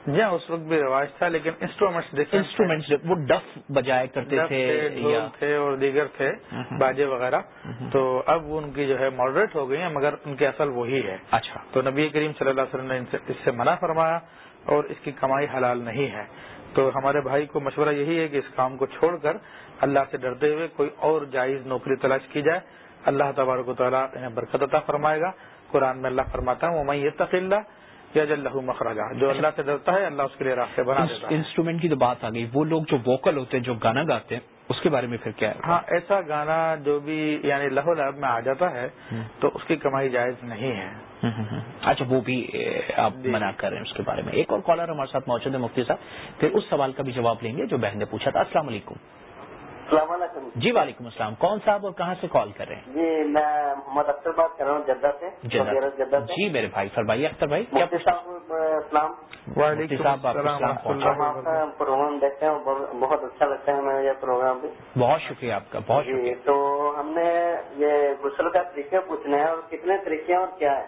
جی ہاں اس وقت بھی رواج تھا لیکن انسٹرومینٹس انسٹرومینٹس وہ ڈف بجایا کرتے تھے تھے اور دیگر تھے باجے وغیرہ۔ تو اب ان کی جو ہے ماڈریٹ ہو گئی ہیں مگر ان کے اصل وہی ہے۔ اچھا۔ تو نبی کریم صلی اللہ علیہ وسلم نے اس سے منع فرمایا۔ اور اس کی کمائی حلال نہیں ہے۔ تو ہمارے بھائی کو مشورہ یہی ہے کہ اس کام کو چھوڑ کر اللہ سے ڈرتے ہوئے کوئی اور جائز نوکری تلاش کی جائے۔ اللہ تبارک و تعالیٰ انہیں برکت عطا فرمائے گا۔ قرآن میں اللہ فرماتا ہے وہ میں یہ تقلّہ یا جلح مخرجہ جو اللہ سے ڈرتا ہے اللہ اس کے لیے راستے بنا دیتا ہے۔ انسٹرومنٹ کی تو بات آ گئی۔ وہ لوگ جو ووکل ہوتے ہیں جو گانا گاتے ہیں اس کے بارے میں پھر کیا ہے؟ ہاں ایسا گانا جو بھی یعنی لہو لہب میں آ جاتا ہے تو اس کی کمائی جائز نہیں ہے۔ اچھا وہ بھی آپ جی۔ منع کر رہے ہیں اس کے بارے میں۔ ایک اور کالر ہمارے ساتھ موجود ہے مفتی صاحب۔ پھر اس سوال کا بھی جواب لیں گے جو بہن نے پوچھا تھا۔ السلام علیکم۔ السلام علیکم. جی وعلیکم السلام. کون صاحب اور کہاں سے کال کر رہے ہیں؟ جی میں محمد اختر بات کر رہا ہوں جدہ سے. جدہ. جی میرے بھائی فرمائیے اختر بھائی کیا صاحب السلام. صاحب آپ ہم آپ کا پروگرام دیکھتے ہیں بہت اچھا لگتا ہے ہمیں یہ پروگرام بھی۔ بہت شکریہ آپ کا بہت جی تو ہم نے یہ غسل کا طریقہ پوچھنا ہے اور کتنے طریقے اور کیا ہے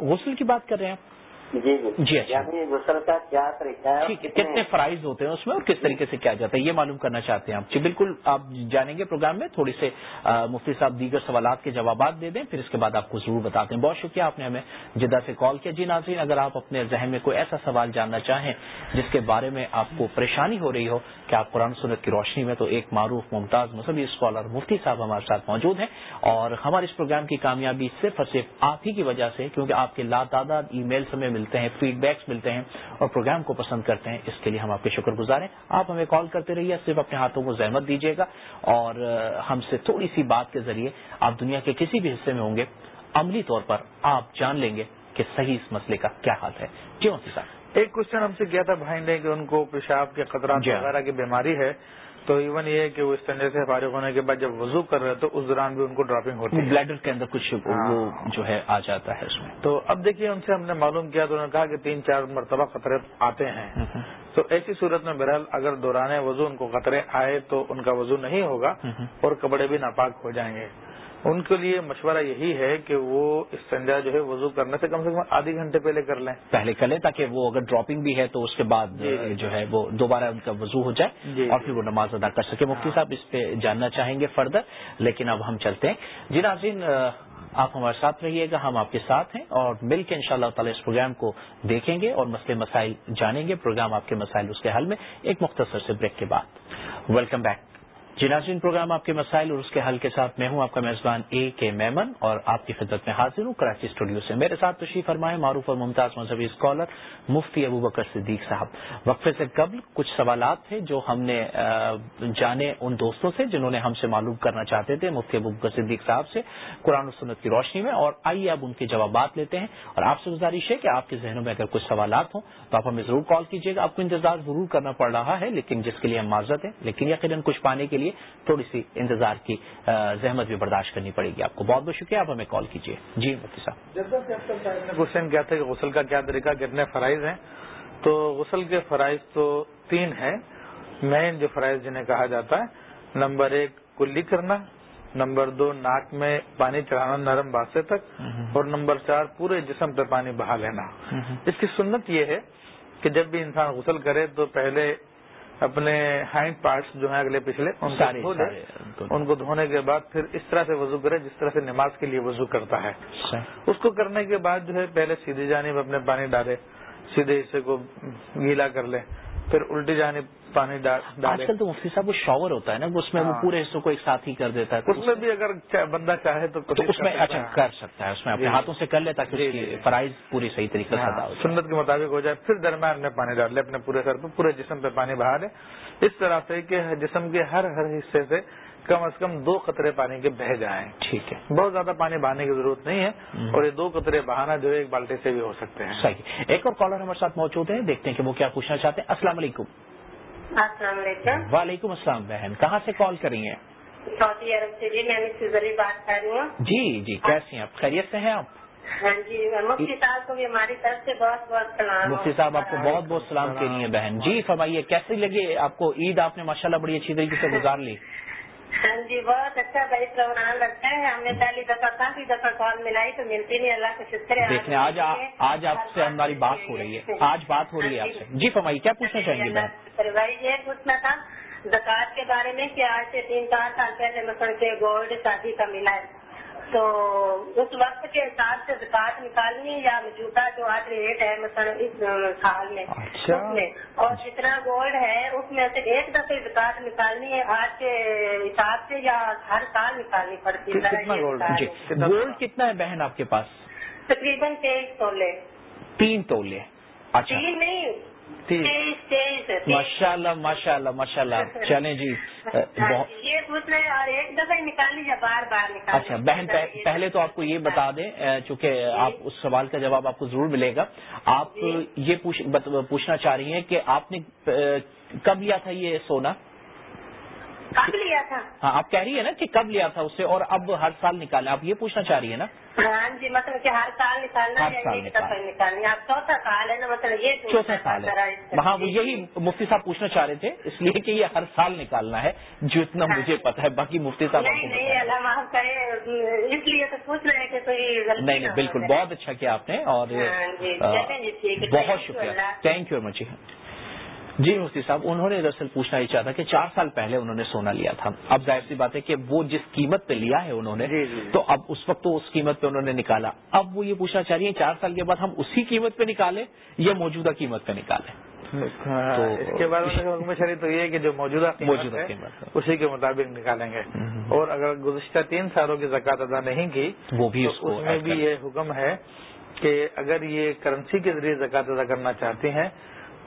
غسل کی بات کر رہے ہیں آپ؟ جی جی۔ جی اچھا۔ یعنی غسل کا کیا طریقہ ہے؟ کتنے فرائض ہوتے ہیں اس میں اور کس طریقے سے کیا جاتا ہے؟ یہ معلوم کرنا چاہتے ہیں آپ۔ جی بالکل آپ جانیں گے پروگرام میں تھوڑی سے مفتی صاحب دیگر سوالات کے جوابات دے دیں پھر اس کے بعد آپ کو ضرور بتاتے ہیں۔ بہت شکریہ آپ نے ہمیں جدہ سے کال کیا۔ جی ناظرین اگر آپ اپنے ذہن میں کوئی ایسا سوال جاننا چاہیں جس کے بارے میں آپ کو پریشانی ہو رہی ہو کہ آپ قرآن سنت کی روشنی میں تو ایک معروف ممتاز مذہبی اسکالر مفتی صاحب ہمارے ساتھ موجود ہیں اور ہمارے اس پروگرام کی کامیابی صرف اور صرف آپ ہی کی وجہ سے کیونکہ آپ کے لاتعداد ای میلس ہمیں ملتے ہیں فیڈ بیکس ملتے ہیں اور پروگرام کو پسند کرتے ہیں اس کے لیے ہم آپ کے شکر گزار ہیں۔ آپ ہمیں کال کرتے رہیے صرف اپنے ہاتھوں کو زحمت دیجیے گا اور ہم سے تھوڑی سی بات کے ذریعے آپ دنیا کے کسی بھی حصے میں ہوں گے عملی طور پر آپ جان لیں گے کہ صحیح اس مسئلے کا کیا حال ہے۔ جی صاحب۔ ایک کوشچن ہم سے کیا تھا بھائی نے کہ ان کو پیشاب کے خطرات وغیرہ کی بیماری ہے۔ تو ایون یہ کہ وہ اس طرح سے فارغ ہونے کے بعد جب وضو کر رہے تو اس دوران بھی ان کو ڈراپنگ ہوتی ہے۔ بلیڈر کے اندر کچھ وہ جو ہے آ جاتا ہے اس میں۔ تو اب دیکھیے ان سے ہم نے معلوم کیا تو انہوں نے کہا کہ تین چار مرتبہ خطرے آتے ہیں۔ تو ایسی صورت میں بہرحال اگر دوران وضو ان کو خطرے آئے تو ان کا وضو نہیں ہوگا اور کپڑے بھی ناپاک ہو جائیں گے۔ ان کے لیے مشورہ یہی ہے کہ وہ استنجا جو ہے وضو کرنے سے کم سے کم آدھی گھنٹے پہلے کر لیں۔ پہلے کر لیں تاکہ وہ اگر ڈراپنگ بھی ہے تو اس کے بعد جی، جی۔ جو ہے وہ دوبارہ ان کا وضو ہو جائے جی، اور پھر وہ نماز ادا کر سکے۔ مفتی صاحب اس پہ جاننا چاہیں گے فردر لیکن اب ہم چلتے ہیں۔ جی ناظرین آپ ہمارے ساتھ رہیے گا ہم آپ کے ساتھ ہیں اور مل کے ان شاء اللہ تعالی اس پروگرام کو دیکھیں گے اور مسئلے مسائل جانیں گے۔ پروگرام آپ کے مسائل اس کے حل میں ایک مختصر سے بریک کے بعد۔ ویلکم بیک جی ناظرین، پروگرام آپ کے مسائل اور اس کے حل کے ساتھ میں ہوں آپ کا میزبان اے کے میمن اور آپ کی خدمت میں حاضر ہوں کراچی اسٹوڈیو سے۔ میرے ساتھ تشریف فرمائے معروف اور ممتاز مذہبی اسکالر مفتی ابو بکر صدیق صاحب۔ وقفے سے قبل کچھ سوالات تھے جو ہم نے جانے ان دوستوں سے جنہوں نے ہم سے معلوم کرنا چاہتے تھے، مفتی ابو بکر صدیق صاحب سے، قرآن و سنت کی روشنی میں۔ اور آئیے اب ان کے جوابات لیتے ہیں۔ اور آپ سے گزارش ہے کہ آپ کے ذہنوں میں اگر کچھ سوالات ہوں تو آپ ہمیں ضرور کال کیجیے گا۔ آپ کو انتظار ضرور کرنا پڑ رہا ہے، لیکن جس کے لیے ہم معذرت ہیں، لیکن یقیناً کچھ پانے کے لیے تھوڑی سی انتظار کی زحمت بھی برداشت کرنی پڑے گی آپ کو۔ بہت بہت شکریہ آپ ہمیں کال کیجیے جی مفتی صاحب۔ کوشچن کیا تھا کہ غسل کا کیا طریقہ کتنے فرائض ہیں۔ تو غسل کے فرائض تو تین ہیں۔ مین جو فرائض جنہیں کہا جاتا ہے نمبر ایک کلی کرنا نمبر دو ناک میں پانی چڑھانا نرم باسے تک اور نمبر چار پورے جسم پہ پانی بہا لینا۔ اس کی سنت یہ ہے کہ جب بھی انسان غسل کرے تو پہلے اپنے ہینڈ پارٹس جو ہیں اگلے پچھلے ان کو دھو لے ان کو دھونے۔ کے بعد پھر اس طرح سے وضو کرے جس طرح سے نماز کے لیے وضو کرتا ہے۔ اس کو کرنے کے بعد جو ہے پہلے سیدھی جانب اپنے پانی ڈالے سیدھے حصے کو گیلا کر لے۔ پھر الٹی جانب پانی آج کل تو مفتی صاحب وہ شاور ہوتا ہے نا اس میں وہ ہاں۔ پورے حصوں کو ایک ساتھ ہی کر دیتا ہے اس میں بھی اگر بندہ چاہے تو اس میں اچھا کر سکتا ہے اس میں اپنے جی۔ ہاتھوں سے کر لے تاکہ جی، جی۔ فرائض پوری صحیح طریقے سے ہاں، سنت کے مطابق ہو جائے پھر درمیان میں پانی ڈال لے اپنے پورے سر پہ پورے جسم پہ پانی بہا لے اس طرح سے کہ جسم کے ہر ہر حصے سے کم از کم دو قطرے پانی کے بہ جائیں۔ ٹھیک ہے۔ بہت زیادہ پانی بہانے کی ضرورت نہیں ہے اور یہ دو قطرے بہانا جو ہے ایک بالٹی سے بھی ہو سکتے ہیں۔ صحیح۔ ایک اور کالر ہمارے ساتھ موجود ہیں دیکھتے ہیں کہ وہ کیا پوچھنا چاہتے ہیں۔ السلام علیکم۔ السلام علیکم۔ وعلیکم السلام بہن کہاں سے کال کری ہیں؟ سعودی عرب سے جی میں بات کر رہی ہوں۔ جی جی کیسی ہیں آپ؟ خیریت سے ہیں آپ؟ ہاں جی مفتی صاحب کو بھی ہماری طرف سے بہت بہت سلام۔ مفتی صاحب آپ کو بہت بہت سلام کے لیے بہن۔ جی فرمائیے کیسے لگے آپ کو؟ عید آپ نے ماشاءاللہ بڑی اچھی طریقے سے گزار لی۔ ہاں جی بہت اچھا بھائی پروگرام لگتا ہے۔ ہم نے پہلی دفعہ کافی دفعہ کال ملائی تو ملتی نہیں۔ اللہ کا شکر ہے دیکھیں آج آج آپ سے ہماری بات ہو رہی ہے۔ آج بات ہو رہی ہے آپ سے۔ جی فرمائیے کیا پوچھنا چاہیں گے بھائی یہ پوچھنا تھا زکات کے بارے میں کہ آج سے تین چار سال پہلے مثلاً کے گولڈ شادی کا ملا ہے۔ تو اس وقت کے حساب سے زکات نکالنی یا موجودہ جو آج ریٹ ہے مثلاً اس سال میں اچھا۔ اس میں۔ اور جتنا گولڈ ہے اس میں سے ایک دفعہ زکات نکالنی ہے آج کے حساب سے یا ہر سال نکالنی پڑتی ہے؟ گولڈ کتنا ہے بہن آپ کے پاس؟ تقریباً تیئیس تولے۔ تین تولے۔ اچھا۔ تین نہیں ماشاء اللہ ماشاء اللہ ماشاء اللہ چلیں جی یہ اور ایک دفعہ نکالی یا بار بار اچھا بہن پہلے تو آپ کو یہ بتا دیں چونکہ آپ اس سوال کا جواب آپ کو ضرور ملے گا۔ آپ جی۔ یہ پوچھنا چاہ رہی ہیں کہ آپ نے کب لیا تھا یہ سونا؟ کب لیا تھا؟ ہاں آپ کہہ رہی ہیں نا کہ کب لیا تھا اسے اور اب ہر سال نکالا آپ یہ پوچھنا چاہ رہی ہیں نا؟ ہاں جی مطلب کہ ہر سال نکالنا نکالنی آپ چوتھا سال ہے نا مطلب یہ چوتھا سال ہے۔ وہاں وہ یہی مفتی صاحب پوچھنا چاہ رہے تھے اس لیے کہ یہ ہر سال نکالنا ہے جو اتنا ہاں۔ مجھے پتا ہے باقی مفتی صاحب اس لیے تو پوچھ رہے کہ نہیں نہیں بالکل بہت اچھا کیا آپ نے اور ہاں جی، بہت شکریہ۔ تھینک یو مچی جی مفتی صاحب انہوں نے دراصل پوچھنا یہ چاہتا کہ چار سال پہلے انہوں نے سونا لیا تھا۔ اب ظاہر سی بات ہے کہ وہ جس قیمت پہ لیا ہے انہوں نے جی، جی، جی۔ تو اب اس وقت تو اس قیمت پہ انہوں نے نکالا۔ اب وہ یہ پوچھنا چاہ رہی ہیں چار سال کے بعد ہم اسی قیمت پہ نکالیں یا موجودہ قیمت پہ نکالیں؟ اس کے بعد شریف تو یہ کہ جو موجودہ موجودہ قیمت اسی کے مطابق نکالیں گے۔ اور اگر گزشتہ تین سالوں کی زکات ادا نہیں کی وہ بھی اس میں بھی یہ حکم ہے کہ اگر یہ کرنسی کے ذریعے زکات ادا کرنا چاہتے ہیں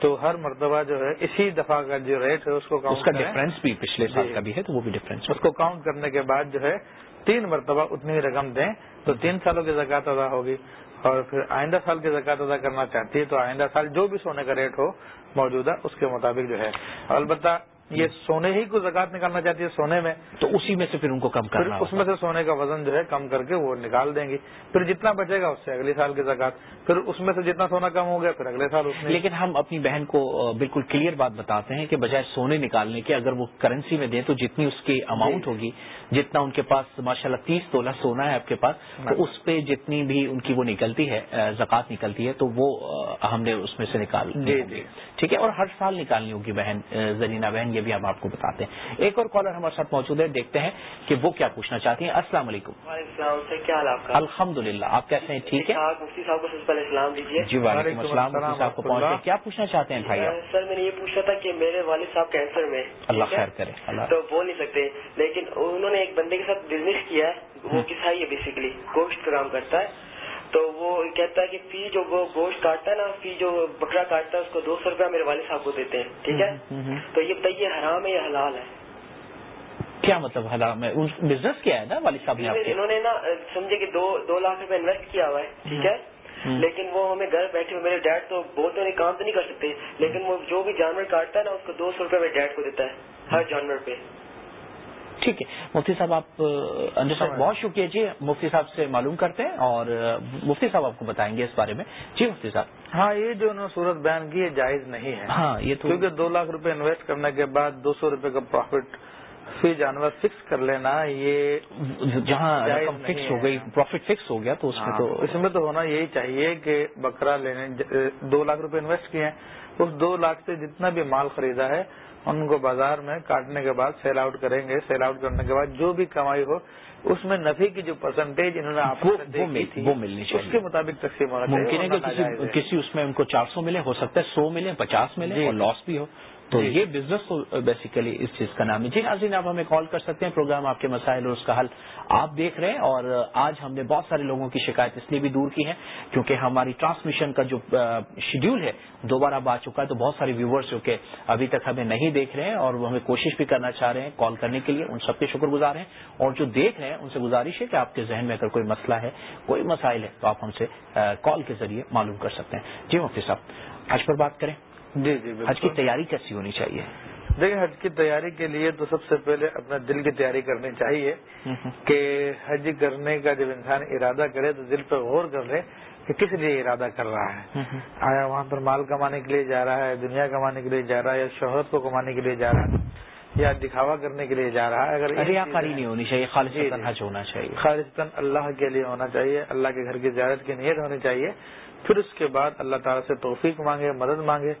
تو ہر مرتبہ جو ہے اسی دفعہ کا جو ریٹ ہے اس کو اس کا ڈفرینس بھی پچھلے سال کا بھی ہے تو وہ بھی ڈفرینس اس کو کاؤنٹ کرنے کے بعد جو ہے تین مرتبہ اتنی رقم دیں تو تین سالوں کی زکات ادا ہوگی۔ اور پھر آئندہ سال کی زکات ادا کرنا چاہتی ہے تو آئندہ سال جو بھی سونے کا ریٹ ہو موجودہ اس کے مطابق جو ہے۔ البتہ یہ سونے ہی کو زکات نکالنا چاہتی ہے سونے میں۔ تو اسی میں سے پھر ان کو کم کرنا اس میں سے سونے کا وزن جو ہے کم کر کے وہ نکال دیں گی پھر جتنا بچے گا اس سے اگلے سال کی زکات پھر اس میں سے جتنا سونا کم ہو گیا پھر اگلے سال اس میں۔ لیکن ہم اپنی بہن کو بالکل کلیئر بات بتاتے ہیں کہ بجائے سونے نکالنے کے اگر وہ کرنسی میں دیں تو جتنی اس کی اماؤنٹ جی۔ ہوگی جتنا ان کے پاس ماشاء اللہ تیس تولہ سونا ہے آپ کے پاس تو ہاں۔ اس پہ جتنی بھی ان کی وہ نکلتی ہے زکات نکلتی ہے تو وہ ہم نے اس میں سے نکال جی جی۔ ٹھیک ہے؟ اور ہر سال نکالنی ہوگی بہن زرینہ بہن یہ بھی ہم آپ کو بتاتے ہیں۔ ایک اور کالر ہمارے ساتھ موجود ہے دیکھتے ہیں کہ وہ کیا پوچھنا چاہتی ہیں۔ السلام علیکم۔ السلام سے کیا حال آپ کا؟ الحمد للہ آپ کیسے ہیں؟ ٹھیک ہے مفتی صاحب کو سب سے پہلے سلام دیجیے جی وعلیکم السلام صاحب کو پہنچے۔ کیا پوچھنا چاہتے ہیں بھائی سر میں نے یہ پوچھا تھا کہ میرے والد صاحب کینسر میں اللہ خیر کرے تو بول نہیں سکتے لیکن انہوں نے ایک بندے کے ساتھ بزنس کیا ہے وہ کسائی ہے بیسیکلی گوشت کا کام کرتا ہے۔ تو وہ کہتا ہے کہ فی جو وہ گوشت کاٹتا ہے نا فی جو بکرا کاٹتا ہے اس کو دو سو روپیہ میرے والد صاحب کو دیتے ہیں ٹھیک ہے؟ تو یہ بتائیے حرام ہے یا حلال ہے؟ کیا مطلب حرام ہے؟ بزنس کیا ہے نا والد صاحب نے انہوں نے نا سمجھے کہ دو دو لاکھ روپے انویسٹ کیا ہوا ہے ٹھیک ہے؟ لیکن وہ ہمیں گھر بیٹھے ہوئے میرے ڈیڈ تو بہت نہیں کام تو نہیں کر سکتے لیکن وہ جو بھی جانور کاٹتا ہے نا اس کو دو سو روپے میرے ڈیڈ کو دیتا ہے ہر جانور پہ۔ ٹھیک ہے۔ مفتی صاحب آپ صاحب بہت شکریہ جی۔ مفتی صاحب سے معلوم کرتے ہیں اور مفتی صاحب آپ کو بتائیں گے اس بارے میں۔ جی مفتی صاحب۔ ہاں یہ جو انہوں نے صورت بیان کی ہے جائز نہیں ہے۔ ہاں یہ تو کیونکہ دو لاکھ روپے انویسٹ کرنے کے بعد دو سو روپے کا پروفٹ فی جانور فکس کر لینا یہ جہاں رقم فکس ہو گئی پروفٹ فکس ہو گیا تو اس میں ہاں، تو اس میں تو ہونا یہی چاہیے کہ بکرا لینے دو لاکھ روپے انویسٹ کیے۔ ہیں اس دو لاکھ سے جتنا بھی مال خریدا ہے ان کو بازار میں کاٹنے کے بعد سیل آؤٹ کریں گے سیل آؤٹ کرنے کے بعد جو بھی کمائی ہو اس میں نفی کی جو پرسنٹیج انہوں نے آپ وہ ملنی چاہیے۔ اس کے مطابق تقسیم ہونا ممکن ہے کہ کسی اس میں ان کو چار سو ملے ہو سکتا ہے سو ملے پچاس ملے جی۔ اور لاس بھی ہو۔ تو جی۔ یہ بزنس تو بیسیکلی اس چیز کا نام ہے۔ جی ناظرین آپ ہمیں کال کر سکتے ہیں پروگرام آپ کے مسائل اور اس کا حل آپ دیکھ رہے ہیں اور آج ہم نے بہت سارے لوگوں کی شکایت اس لیے بھی دور کی ہے کیونکہ ہماری ٹرانسمیشن کا جو شیڈیول ہے دوبارہ اب آ چکا ہے تو بہت سارے ویورز جو کہ ابھی تک ہمیں نہیں دیکھ رہے ہیں اور وہ ہمیں کوشش بھی کرنا چاہ رہے ہیں کال کرنے کے لیے ان سب کے شکر گزار ہیں اور جو دیکھ رہے ہیں ان سے گزارش ہے کہ آپ کے ذہن میں اگر کوئی مسئلہ ہے کوئی مسائل ہے تو آپ ہم سے کال کے ذریعے معلوم کر سکتے ہیں۔ جی مفتی صاحب آج پر بات کریں۔ جی جی حج کی تیاری کیسی ہونی چاہیے؟ دیکھیں حج کی تیاری کے لیے تو سب سے پہلے اپنا دل کی تیاری کرنی چاہیے کہ حج کرنے کا جب انسان ارادہ کرے تو دل پہ غور کر لے کہ کس لیے ارادہ کر رہا ہے۔ آیا وہاں پر مال کمانے کے لیے جا رہا ہے دنیا کمانے کے لیے جا رہا ہے یا شہرت کو کمانے کے لیے جا رہا ہے یا دکھاوا کرنے کے لیے جا رہا ہے؟ اگر ریاکاری نہیں ہونی چاہیے خالص جی، جی۔ حج ہونا چاہیے۔ خالصتاً اللہ کے لیے ہونا چاہیے اللہ کے گھر کی زیارت کی نیت ہونی چاہیے۔ پھر اس کے بعد اللہ تعالیٰ سے توفیق مانگے مدد مانگے۔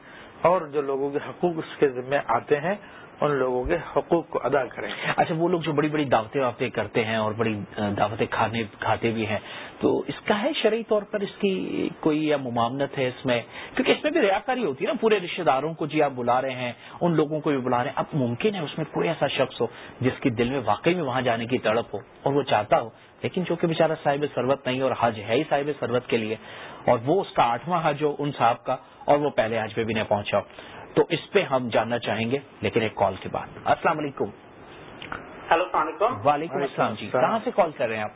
اور جو لوگوں کے حقوق اس کے ذمے آتے ہیں ان لوگوں کے حقوق کو ادا کریں۔ اچھا وہ لوگ جو بڑی بڑی دعوتیں واوتیں کرتے ہیں اور بڑی دعوتیں کھانے، کھاتے بھی ہیں، تو اس کا ہے شرعی طور پر اس کی کوئی یا ممانت ہے اس میں؟ کیونکہ اس میں بھی ریاکاری ہوتی ہے نا، پورے رشتے داروں کو جی آپ بلا رہے ہیں، ان لوگوں کو بھی بلا رہے ہیں۔ اب ممکن ہے اس میں کوئی ایسا شخص ہو جس کے دل میں واقعی میں وہاں جانے کی تڑپ ہو اور وہ چاہتا ہو، لیکن چونکہ بیچارہ صاحب سروت نہیں اور حج ہے ہی صاحب سروت کے لیے، اور وہ اس کا آٹھواں حج ہو، ان صاحب کا، اور وہ پہلے حج پہ بھی نہیں پہنچا۔ تو اس پہ ہم جاننا چاہیں گے لیکن ایک کال کے بعد۔ السلام علیکم۔ ہلو السلام علیکم۔ وعلیکم السلام جی۔ کہاں سے کال کر رہے ہیں آپ؟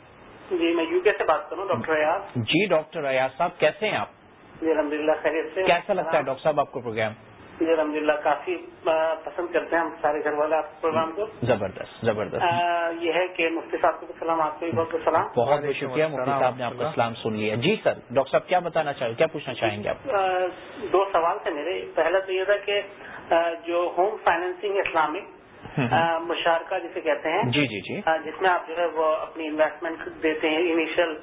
جی میں یو کے سے بات کروں ڈاکٹر ایاز۔ جی ڈاکٹر ایاز صاحب کیسے ہیں آپ؟ جی الحمد للہ خیریت سے۔ کیسا لگتا ہے ڈاکٹر صاحب آپ کو پروگرام جی الحمد للہ کافی پسند کرتے ہیں ہم سارے گھر والے آپ پروگرام کو۔ زبردست زبردست۔ یہ ہے کہ مفتی صاحب کو سلام آپ کو بھی بہت سلام۔ بہت بہت شکریہ مفتی صاحب نے آپ کا سلام سن لیا۔ جی سر ڈاکٹر صاحب کیا بتانا چاہیں کیا پوچھنا چاہیں گے آپ؟ دو سوال تھے میرے۔ پہلا تو یہ تھا کہ جو ہوم فائنینسنگ اسلامک مشارکہ جسے کہتے ہیں جی جی جی۔ جس میں آپ جو ہے وہ اپنی انویسٹمنٹ دیتے ہیں انیشل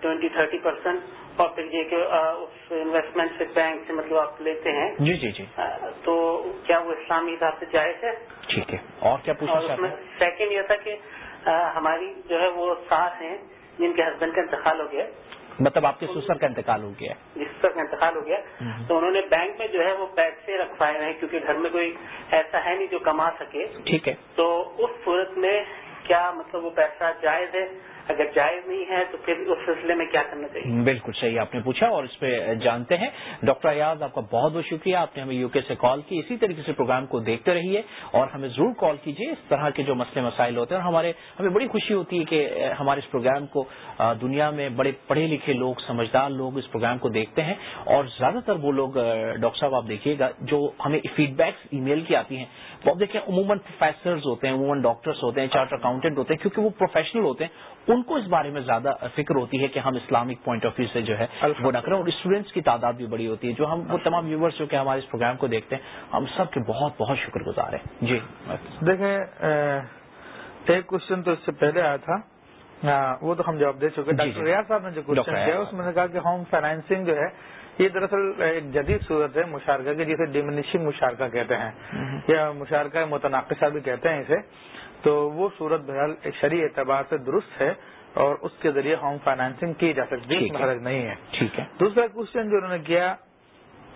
ٹوینٹی تھرٹی پرسینٹ اور پھر یہ کہ اس انویسٹمنٹ سے بینک سے مطلب آپ لیتے ہیں۔ جی جی جی۔ تو کیا وہ اسلامی حساب سے جائز ہے؟ ٹھیک ہے۔ اور کیا پوچھنا اور اس میں سیکنڈ یہ تھا کہ ہماری جو ہے وہ ساس ہیں جن کے ہسبینڈ کا انتقال ہو گیا۔ مطلب آپ کے سسر کا انتقال ہو گیا۔ جس کا انتقال ہو گیا۔ تو انہوں نے بینک میں جو ہے وہ پیسے رکھوائے ہیں کیونکہ گھر میں کوئی ایسا ہے نہیں جو کما سکے۔ ٹھیک ہے۔ تو اس صورت میں کیا مطلب وہ پیسہ جائز ہے؟ اگر جائز نہیں ہے تو پھر اس سلسلے میں کیا کرنا چاہیے؟ بالکل صحیح آپ نے پوچھا اور اس پہ جانتے ہیں۔ ڈاکٹر ایاز، آپ کا بہت بہت شکریہ۔ آپ نے ہمیں یو کے سے کال کی۔ اسی طریقے سے پروگرام کو دیکھتے رہیے اور ہمیں ضرور کال کیجیے۔ اس طرح کے جو مسئلے مسائل ہوتے ہیں اور ہمارے، ہمیں بڑی خوشی ہوتی ہے کہ ہمارے اس پروگرام کو دنیا میں بڑے پڑھے لکھے لوگ، سمجھدار لوگ اس پروگرام کو دیکھتے ہیں اور زیادہ تر وہ لوگ ڈاکٹر صاحب آپ دیکھیے گا، جو ہمیں فیڈ بیکس ای میل کی آتی ہیں۔ وہ آپ دیکھیں، عموماً پروفیسرز ہوتے ہیں، عموماً ڈاکٹرس ہوتے ہیں چارٹ اکاؤنٹنٹ ہوتے ہیں، کیونکہ وہ پروفیشنل ہوتے ہیں۔ ان کو اس بارے میں زیادہ فکر ہوتی ہے کہ ہم اسلامک پوائنٹ آف ویو سے جو ہے وہ نہ کریں اور اسٹوڈینٹس کی تعداد بھی بڑی ہوتی ہے جو ہم وہ تمام ویورس جو کہ ہمارے اس پروگرام کو دیکھتے ہیں ہم سب کے بہت بہت شکر گزار ہیں۔ جی۔ دیکھیں ایک کوشچن تو اس سے پہلے آیا تھا۔ وہ تو ہم جواب دے چکے ڈاکٹر ریاض صاحب نے جو کوشچن کیا اس میں نے کہا کہ ہوم فائنینسنگ جو ہے یہ دراصل ایک جدید صورت ہے مشارکہ کی جسے ڈیمنیشنگ مشارکہ کہتے ہیں۔ یا مشارکہ متناقصہ بھی کہتے ہیں اسے۔ تو وہ صورت بہرحال ایک شرعی اعتبار سے درست ہے اور اس کے ذریعے ہوم فائنانسنگ کی جا سکتی ہے حرج نہیں ہے۔ ٹھیک ہے۔ دوسرا کوشچن جو انہوں نے کیا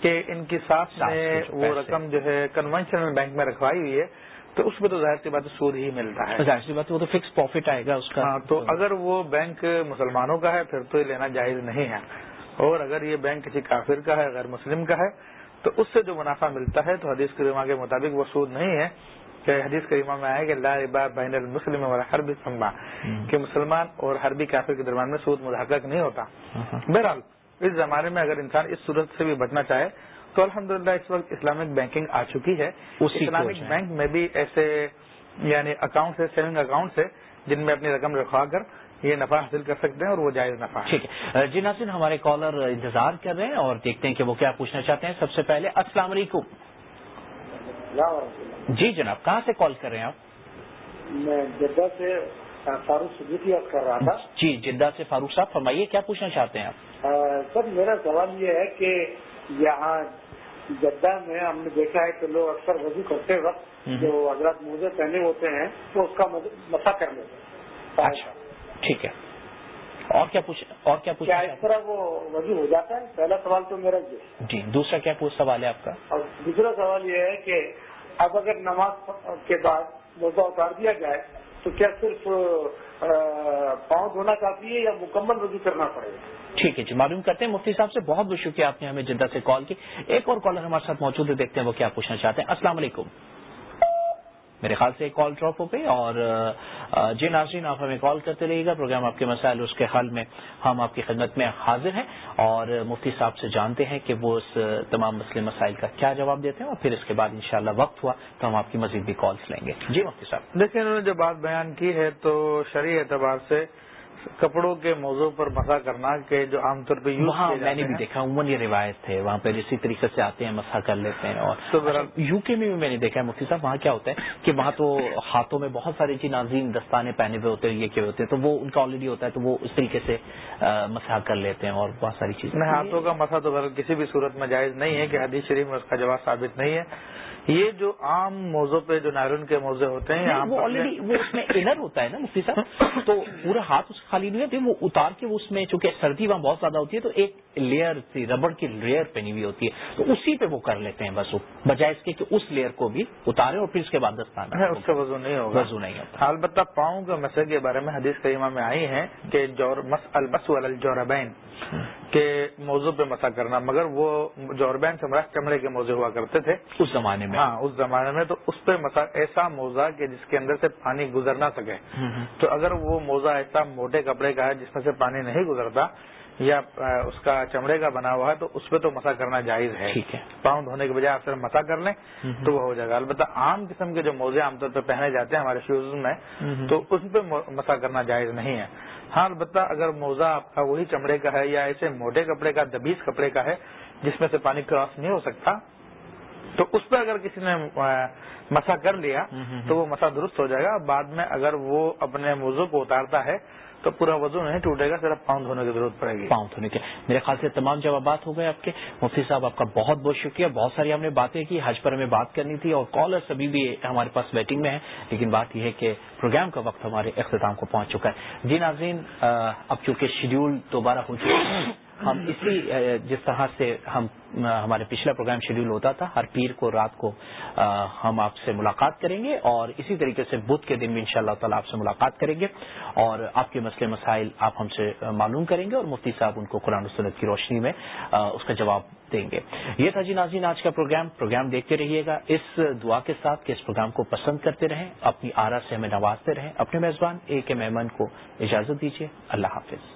کہ ان کی ساتھ نے وہ رقم جو ہے کنونشنل بینک میں رکھوائی ہوئی ہے تو اس میں تو ظاہر سی بات سود ہی ملتا ہے۔ ظاہر سی بات وہ تو فکس پروفٹ آئے گا اس کا۔ ہاں تو اگر وہ بینک مسلمانوں کا ہے پھر تو یہ لینا جائز نہیں ہے۔ اور اگر یہ بینک کسی کافر کا ہے غیر مسلم کا ہے تو اس سے جو منافع ملتا ہے تو حدیث کریمہ کے مطابق وہ سود نہیں ہے۔ کہ حدیث کریمہ میں آئے کہ لا ربا بین المسلم اور حربی سمبا کہ مسلمان اور حربی کافر کے درمیان میں سود مذاکرہ نہیں ہوتا۔ بہرحال اس زمانے میں اگر انسان اس صورت سے بھی بچنا چاہے تو الحمدللہ اس وقت اسلامک بینکنگ آ چکی ہے۔ اسلامک بینک میں بھی ایسے یعنی اکاؤنٹ ہے سیونگ اکاؤنٹ ہے جن میں اپنی رقم رکھوا کر یہ نفع حاصل کر سکتے ہیں اور وہ جائز نفع ٹھیک ہے۔ جی ناصر ہمارے کالر انتظار کر رہے ہیں اور دیکھتے ہیں کہ وہ کیا پوچھنا چاہتے ہیں۔ سب سے پہلے السلام علیکم۔ جی جناب کہاں سے کال کر رہے ہیں آپ؟ میں جدہ سے فاروق صدیقی کر رہا تھا۔ جی جدہ سے فاروق صاحب فرمائیے کیا پوچھنا چاہتے ہیں آپ؟ سر میرا سوال یہ ہے کہ یہاں جدہ میں ہم نے دیکھا ہے کہ لوگ اکثر وضو کرتے وقت جو حضرات موزے پہنے ہوتے ہیں تو اس کا مسا کر لیتے ہیں۔ اچھا ٹھیک ہے۔ اور کیا پوچھ اور کیا پوچھ اس طرح وہ وضو ہو جاتا ہے؟ پہلا سوال تو میرا جی دوسرا کیا پوچھ سوال ہے آپ کا؟ اور دوسرا سوال یہ ہے کہ اب اگر نماز کے بعد موزہ اتار دیا جائے تو کیا صرف پاؤں دھونا کافی ہے یا مکمل وضو کرنا پڑے گا؟ ٹھیک ہے جی معلوم کرتے ہیں۔ مفتی صاحب سے بہت بہت شکریہ، آپ نے ہمیں جدہ سے کال کی۔ ایک اور کالر ہمارے ساتھ موجود ہے، دیکھتے ہیں وہ کیا پوچھنا چاہتے ہیں۔ السلام علیکم۔ میرے خیال سے ایک کال ڈراپ ہو گئی اور جی ناظرین، آپ ہمیں کال کرتے رہیے گا۔ پروگرام آپ کے مسائل، اس کے حل میں ہم آپ کی خدمت میں حاضر ہیں اور مفتی صاحب سے جانتے ہیں کہ وہ اس تمام مسئلے، مسائل کا کیا جواب دیتے ہیں اور پھر اس کے بعد انشاءاللہ وقت ہوا تو ہم آپ کی مزید بھی کالس لیں گے۔ جی مفتی صاحب۔ دیکھیں، انہوں نے جو بات بیان کی ہے تو شرعی اعتبار سے کپڑوں کے موضوع پر مسا کرنا کہ جو عام طور پہ وہاں میں نے بھی دیکھا عموماً یہ روایت ہے وہاں پہ اسی طریقے سے آتے ہیں مسا کر لیتے ہیں اور یو کے میں بھی میں نے دیکھا ہے مفتی صاحب وہاں کیا ہوتا ہے کہ وہاں تو ہاتھوں میں بہت سارے چیز ناظرین دستانے پہنے ہوئے ہوتے ہیں یہ کیا ہوتے ہیں تو وہ ان کا آلریڈی ہوتا ہے تو وہ اس طریقے سے مسا کر لیتے ہیں اور بہت ساری چیزیں۔ ہاتھوں کا مسا تو کسی بھی صورت میں جائز نہیں ہے کہ حدیث شریف میں اس کا جواب ثابت نہیں ہے۔ یہ جو عام موضوع پہ جو نائرون کے موضوع ہوتے ہیں وہ آلریڈی وہ اس میں انر ہوتا ہے نا مفتی صاحب۔ تو پورا ہاتھ اس خالی نہیں ہوتی وہ اتار کے اس میں چونکہ سردی وہاں بہت زیادہ ہوتی ہے تو ایک لیئر سی ربڑ کی لیئر پہنی ہوئی ہوتی ہے۔ تو اسی پہ وہ کر لیتے ہیں بس بجائے اس کے کہ اس لیئر کو بھی اتارے اور پھر اس کے بعد دستانا اس کا وضو نہیں ہوگا۔ وضو نہیں ہوتا۔ البتہ پاؤں کے مسئلے کے بارے میں حدیث کریمہ میں آئی ہیں کہ البس الجوربین۔ کے موضوع پہ مسا کرنا مگر وہ جوربین سے مراد چمڑے کے موضوع ہوا کرتے تھے۔ اس زمانے میں۔ ہاں اس زمانے میں تو اس پہ مسا ایسا موزہ کہ جس کے اندر سے پانی گزر نہ سکے۔ تو اگر وہ موزہ ایسا موٹے کپڑے کا ہے جس میں سے پانی نہیں گزرتا یا اس کا چمڑے کا بنا ہوا ہے تو اس پہ تو مسا کرنا جائز ہے۔ پاؤں دھونے کے بجائے آپ صرف مسا کر لیں تو وہ ہو جائے گا۔ البتہ عام قسم کے جو موزے عام طور پہ پہنے جاتے ہیں ہمارے شوز میں تو اس پہ مسا کرنا جائز نہیں ہے۔ ہاں البتہ اگر موزہ آپ کا وہی چمڑے کا ہے یا ایسے موٹے کپڑے کا دبیس کپڑے کا ہے جس میں سے پانی کراس نہیں ہو سکتا تو اس پہ اگر کسی نے مسا کر لیا تو وہ مسا درست ہو جائے گا۔ بعد میں اگر وہ اپنے موضوع کو اتارتا ہے تو پورا وضو نہیں ٹوٹے گا، صرف پاؤں دھونے کی ضرورت پڑے گی۔ پاؤں دھونے کے میرے خیال سے تمام جوابات ہو گئے آپ کے۔ مفتی صاحب، آپ کا بہت بہت شکریہ۔ بہت ساری ہم نے باتیں کی، حج پر ہمیں بات کرنی تھی اور کالر سبھی بھی ہمارے پاس ویٹنگ میں ہے لیکن بات یہ ہے کہ پروگرام کا وقت ہمارے اختتام کو پہنچ چکا ہے۔ جی ناظرین اب چونکہ شیڈیول دوبارہ ہو چکا ہے۔ ہم اسی جس طرح سے ہم ہمارے پچھلا پروگرام شیڈول ہوتا تھا، ہر پیر کو رات کو ہم آپ سے ملاقات کریں گے اور اسی طریقے سے بدھ کے دن بھی ان شاء اللہ تعالیٰ آپ سے ملاقات کریں گے اور آپ کے مسئلے مسائل آپ ہم سے معلوم کریں گے اور مفتی صاحب ان کو قرآن و سنت کی روشنی میں اس کا جواب دیں گے۔ یہ تھا جی ناظرین آج کا پروگرام۔ پروگرام دیکھتے رہیے گا۔ اس دعا کے ساتھ کہ اس پروگرام کو پسند کرتے رہیں، اپنی آرا سے ہمیں نوازتے رہیں۔ اپنے میزبان اے کے مہمان کو اجازت دیجیے۔ اللہ حافظ۔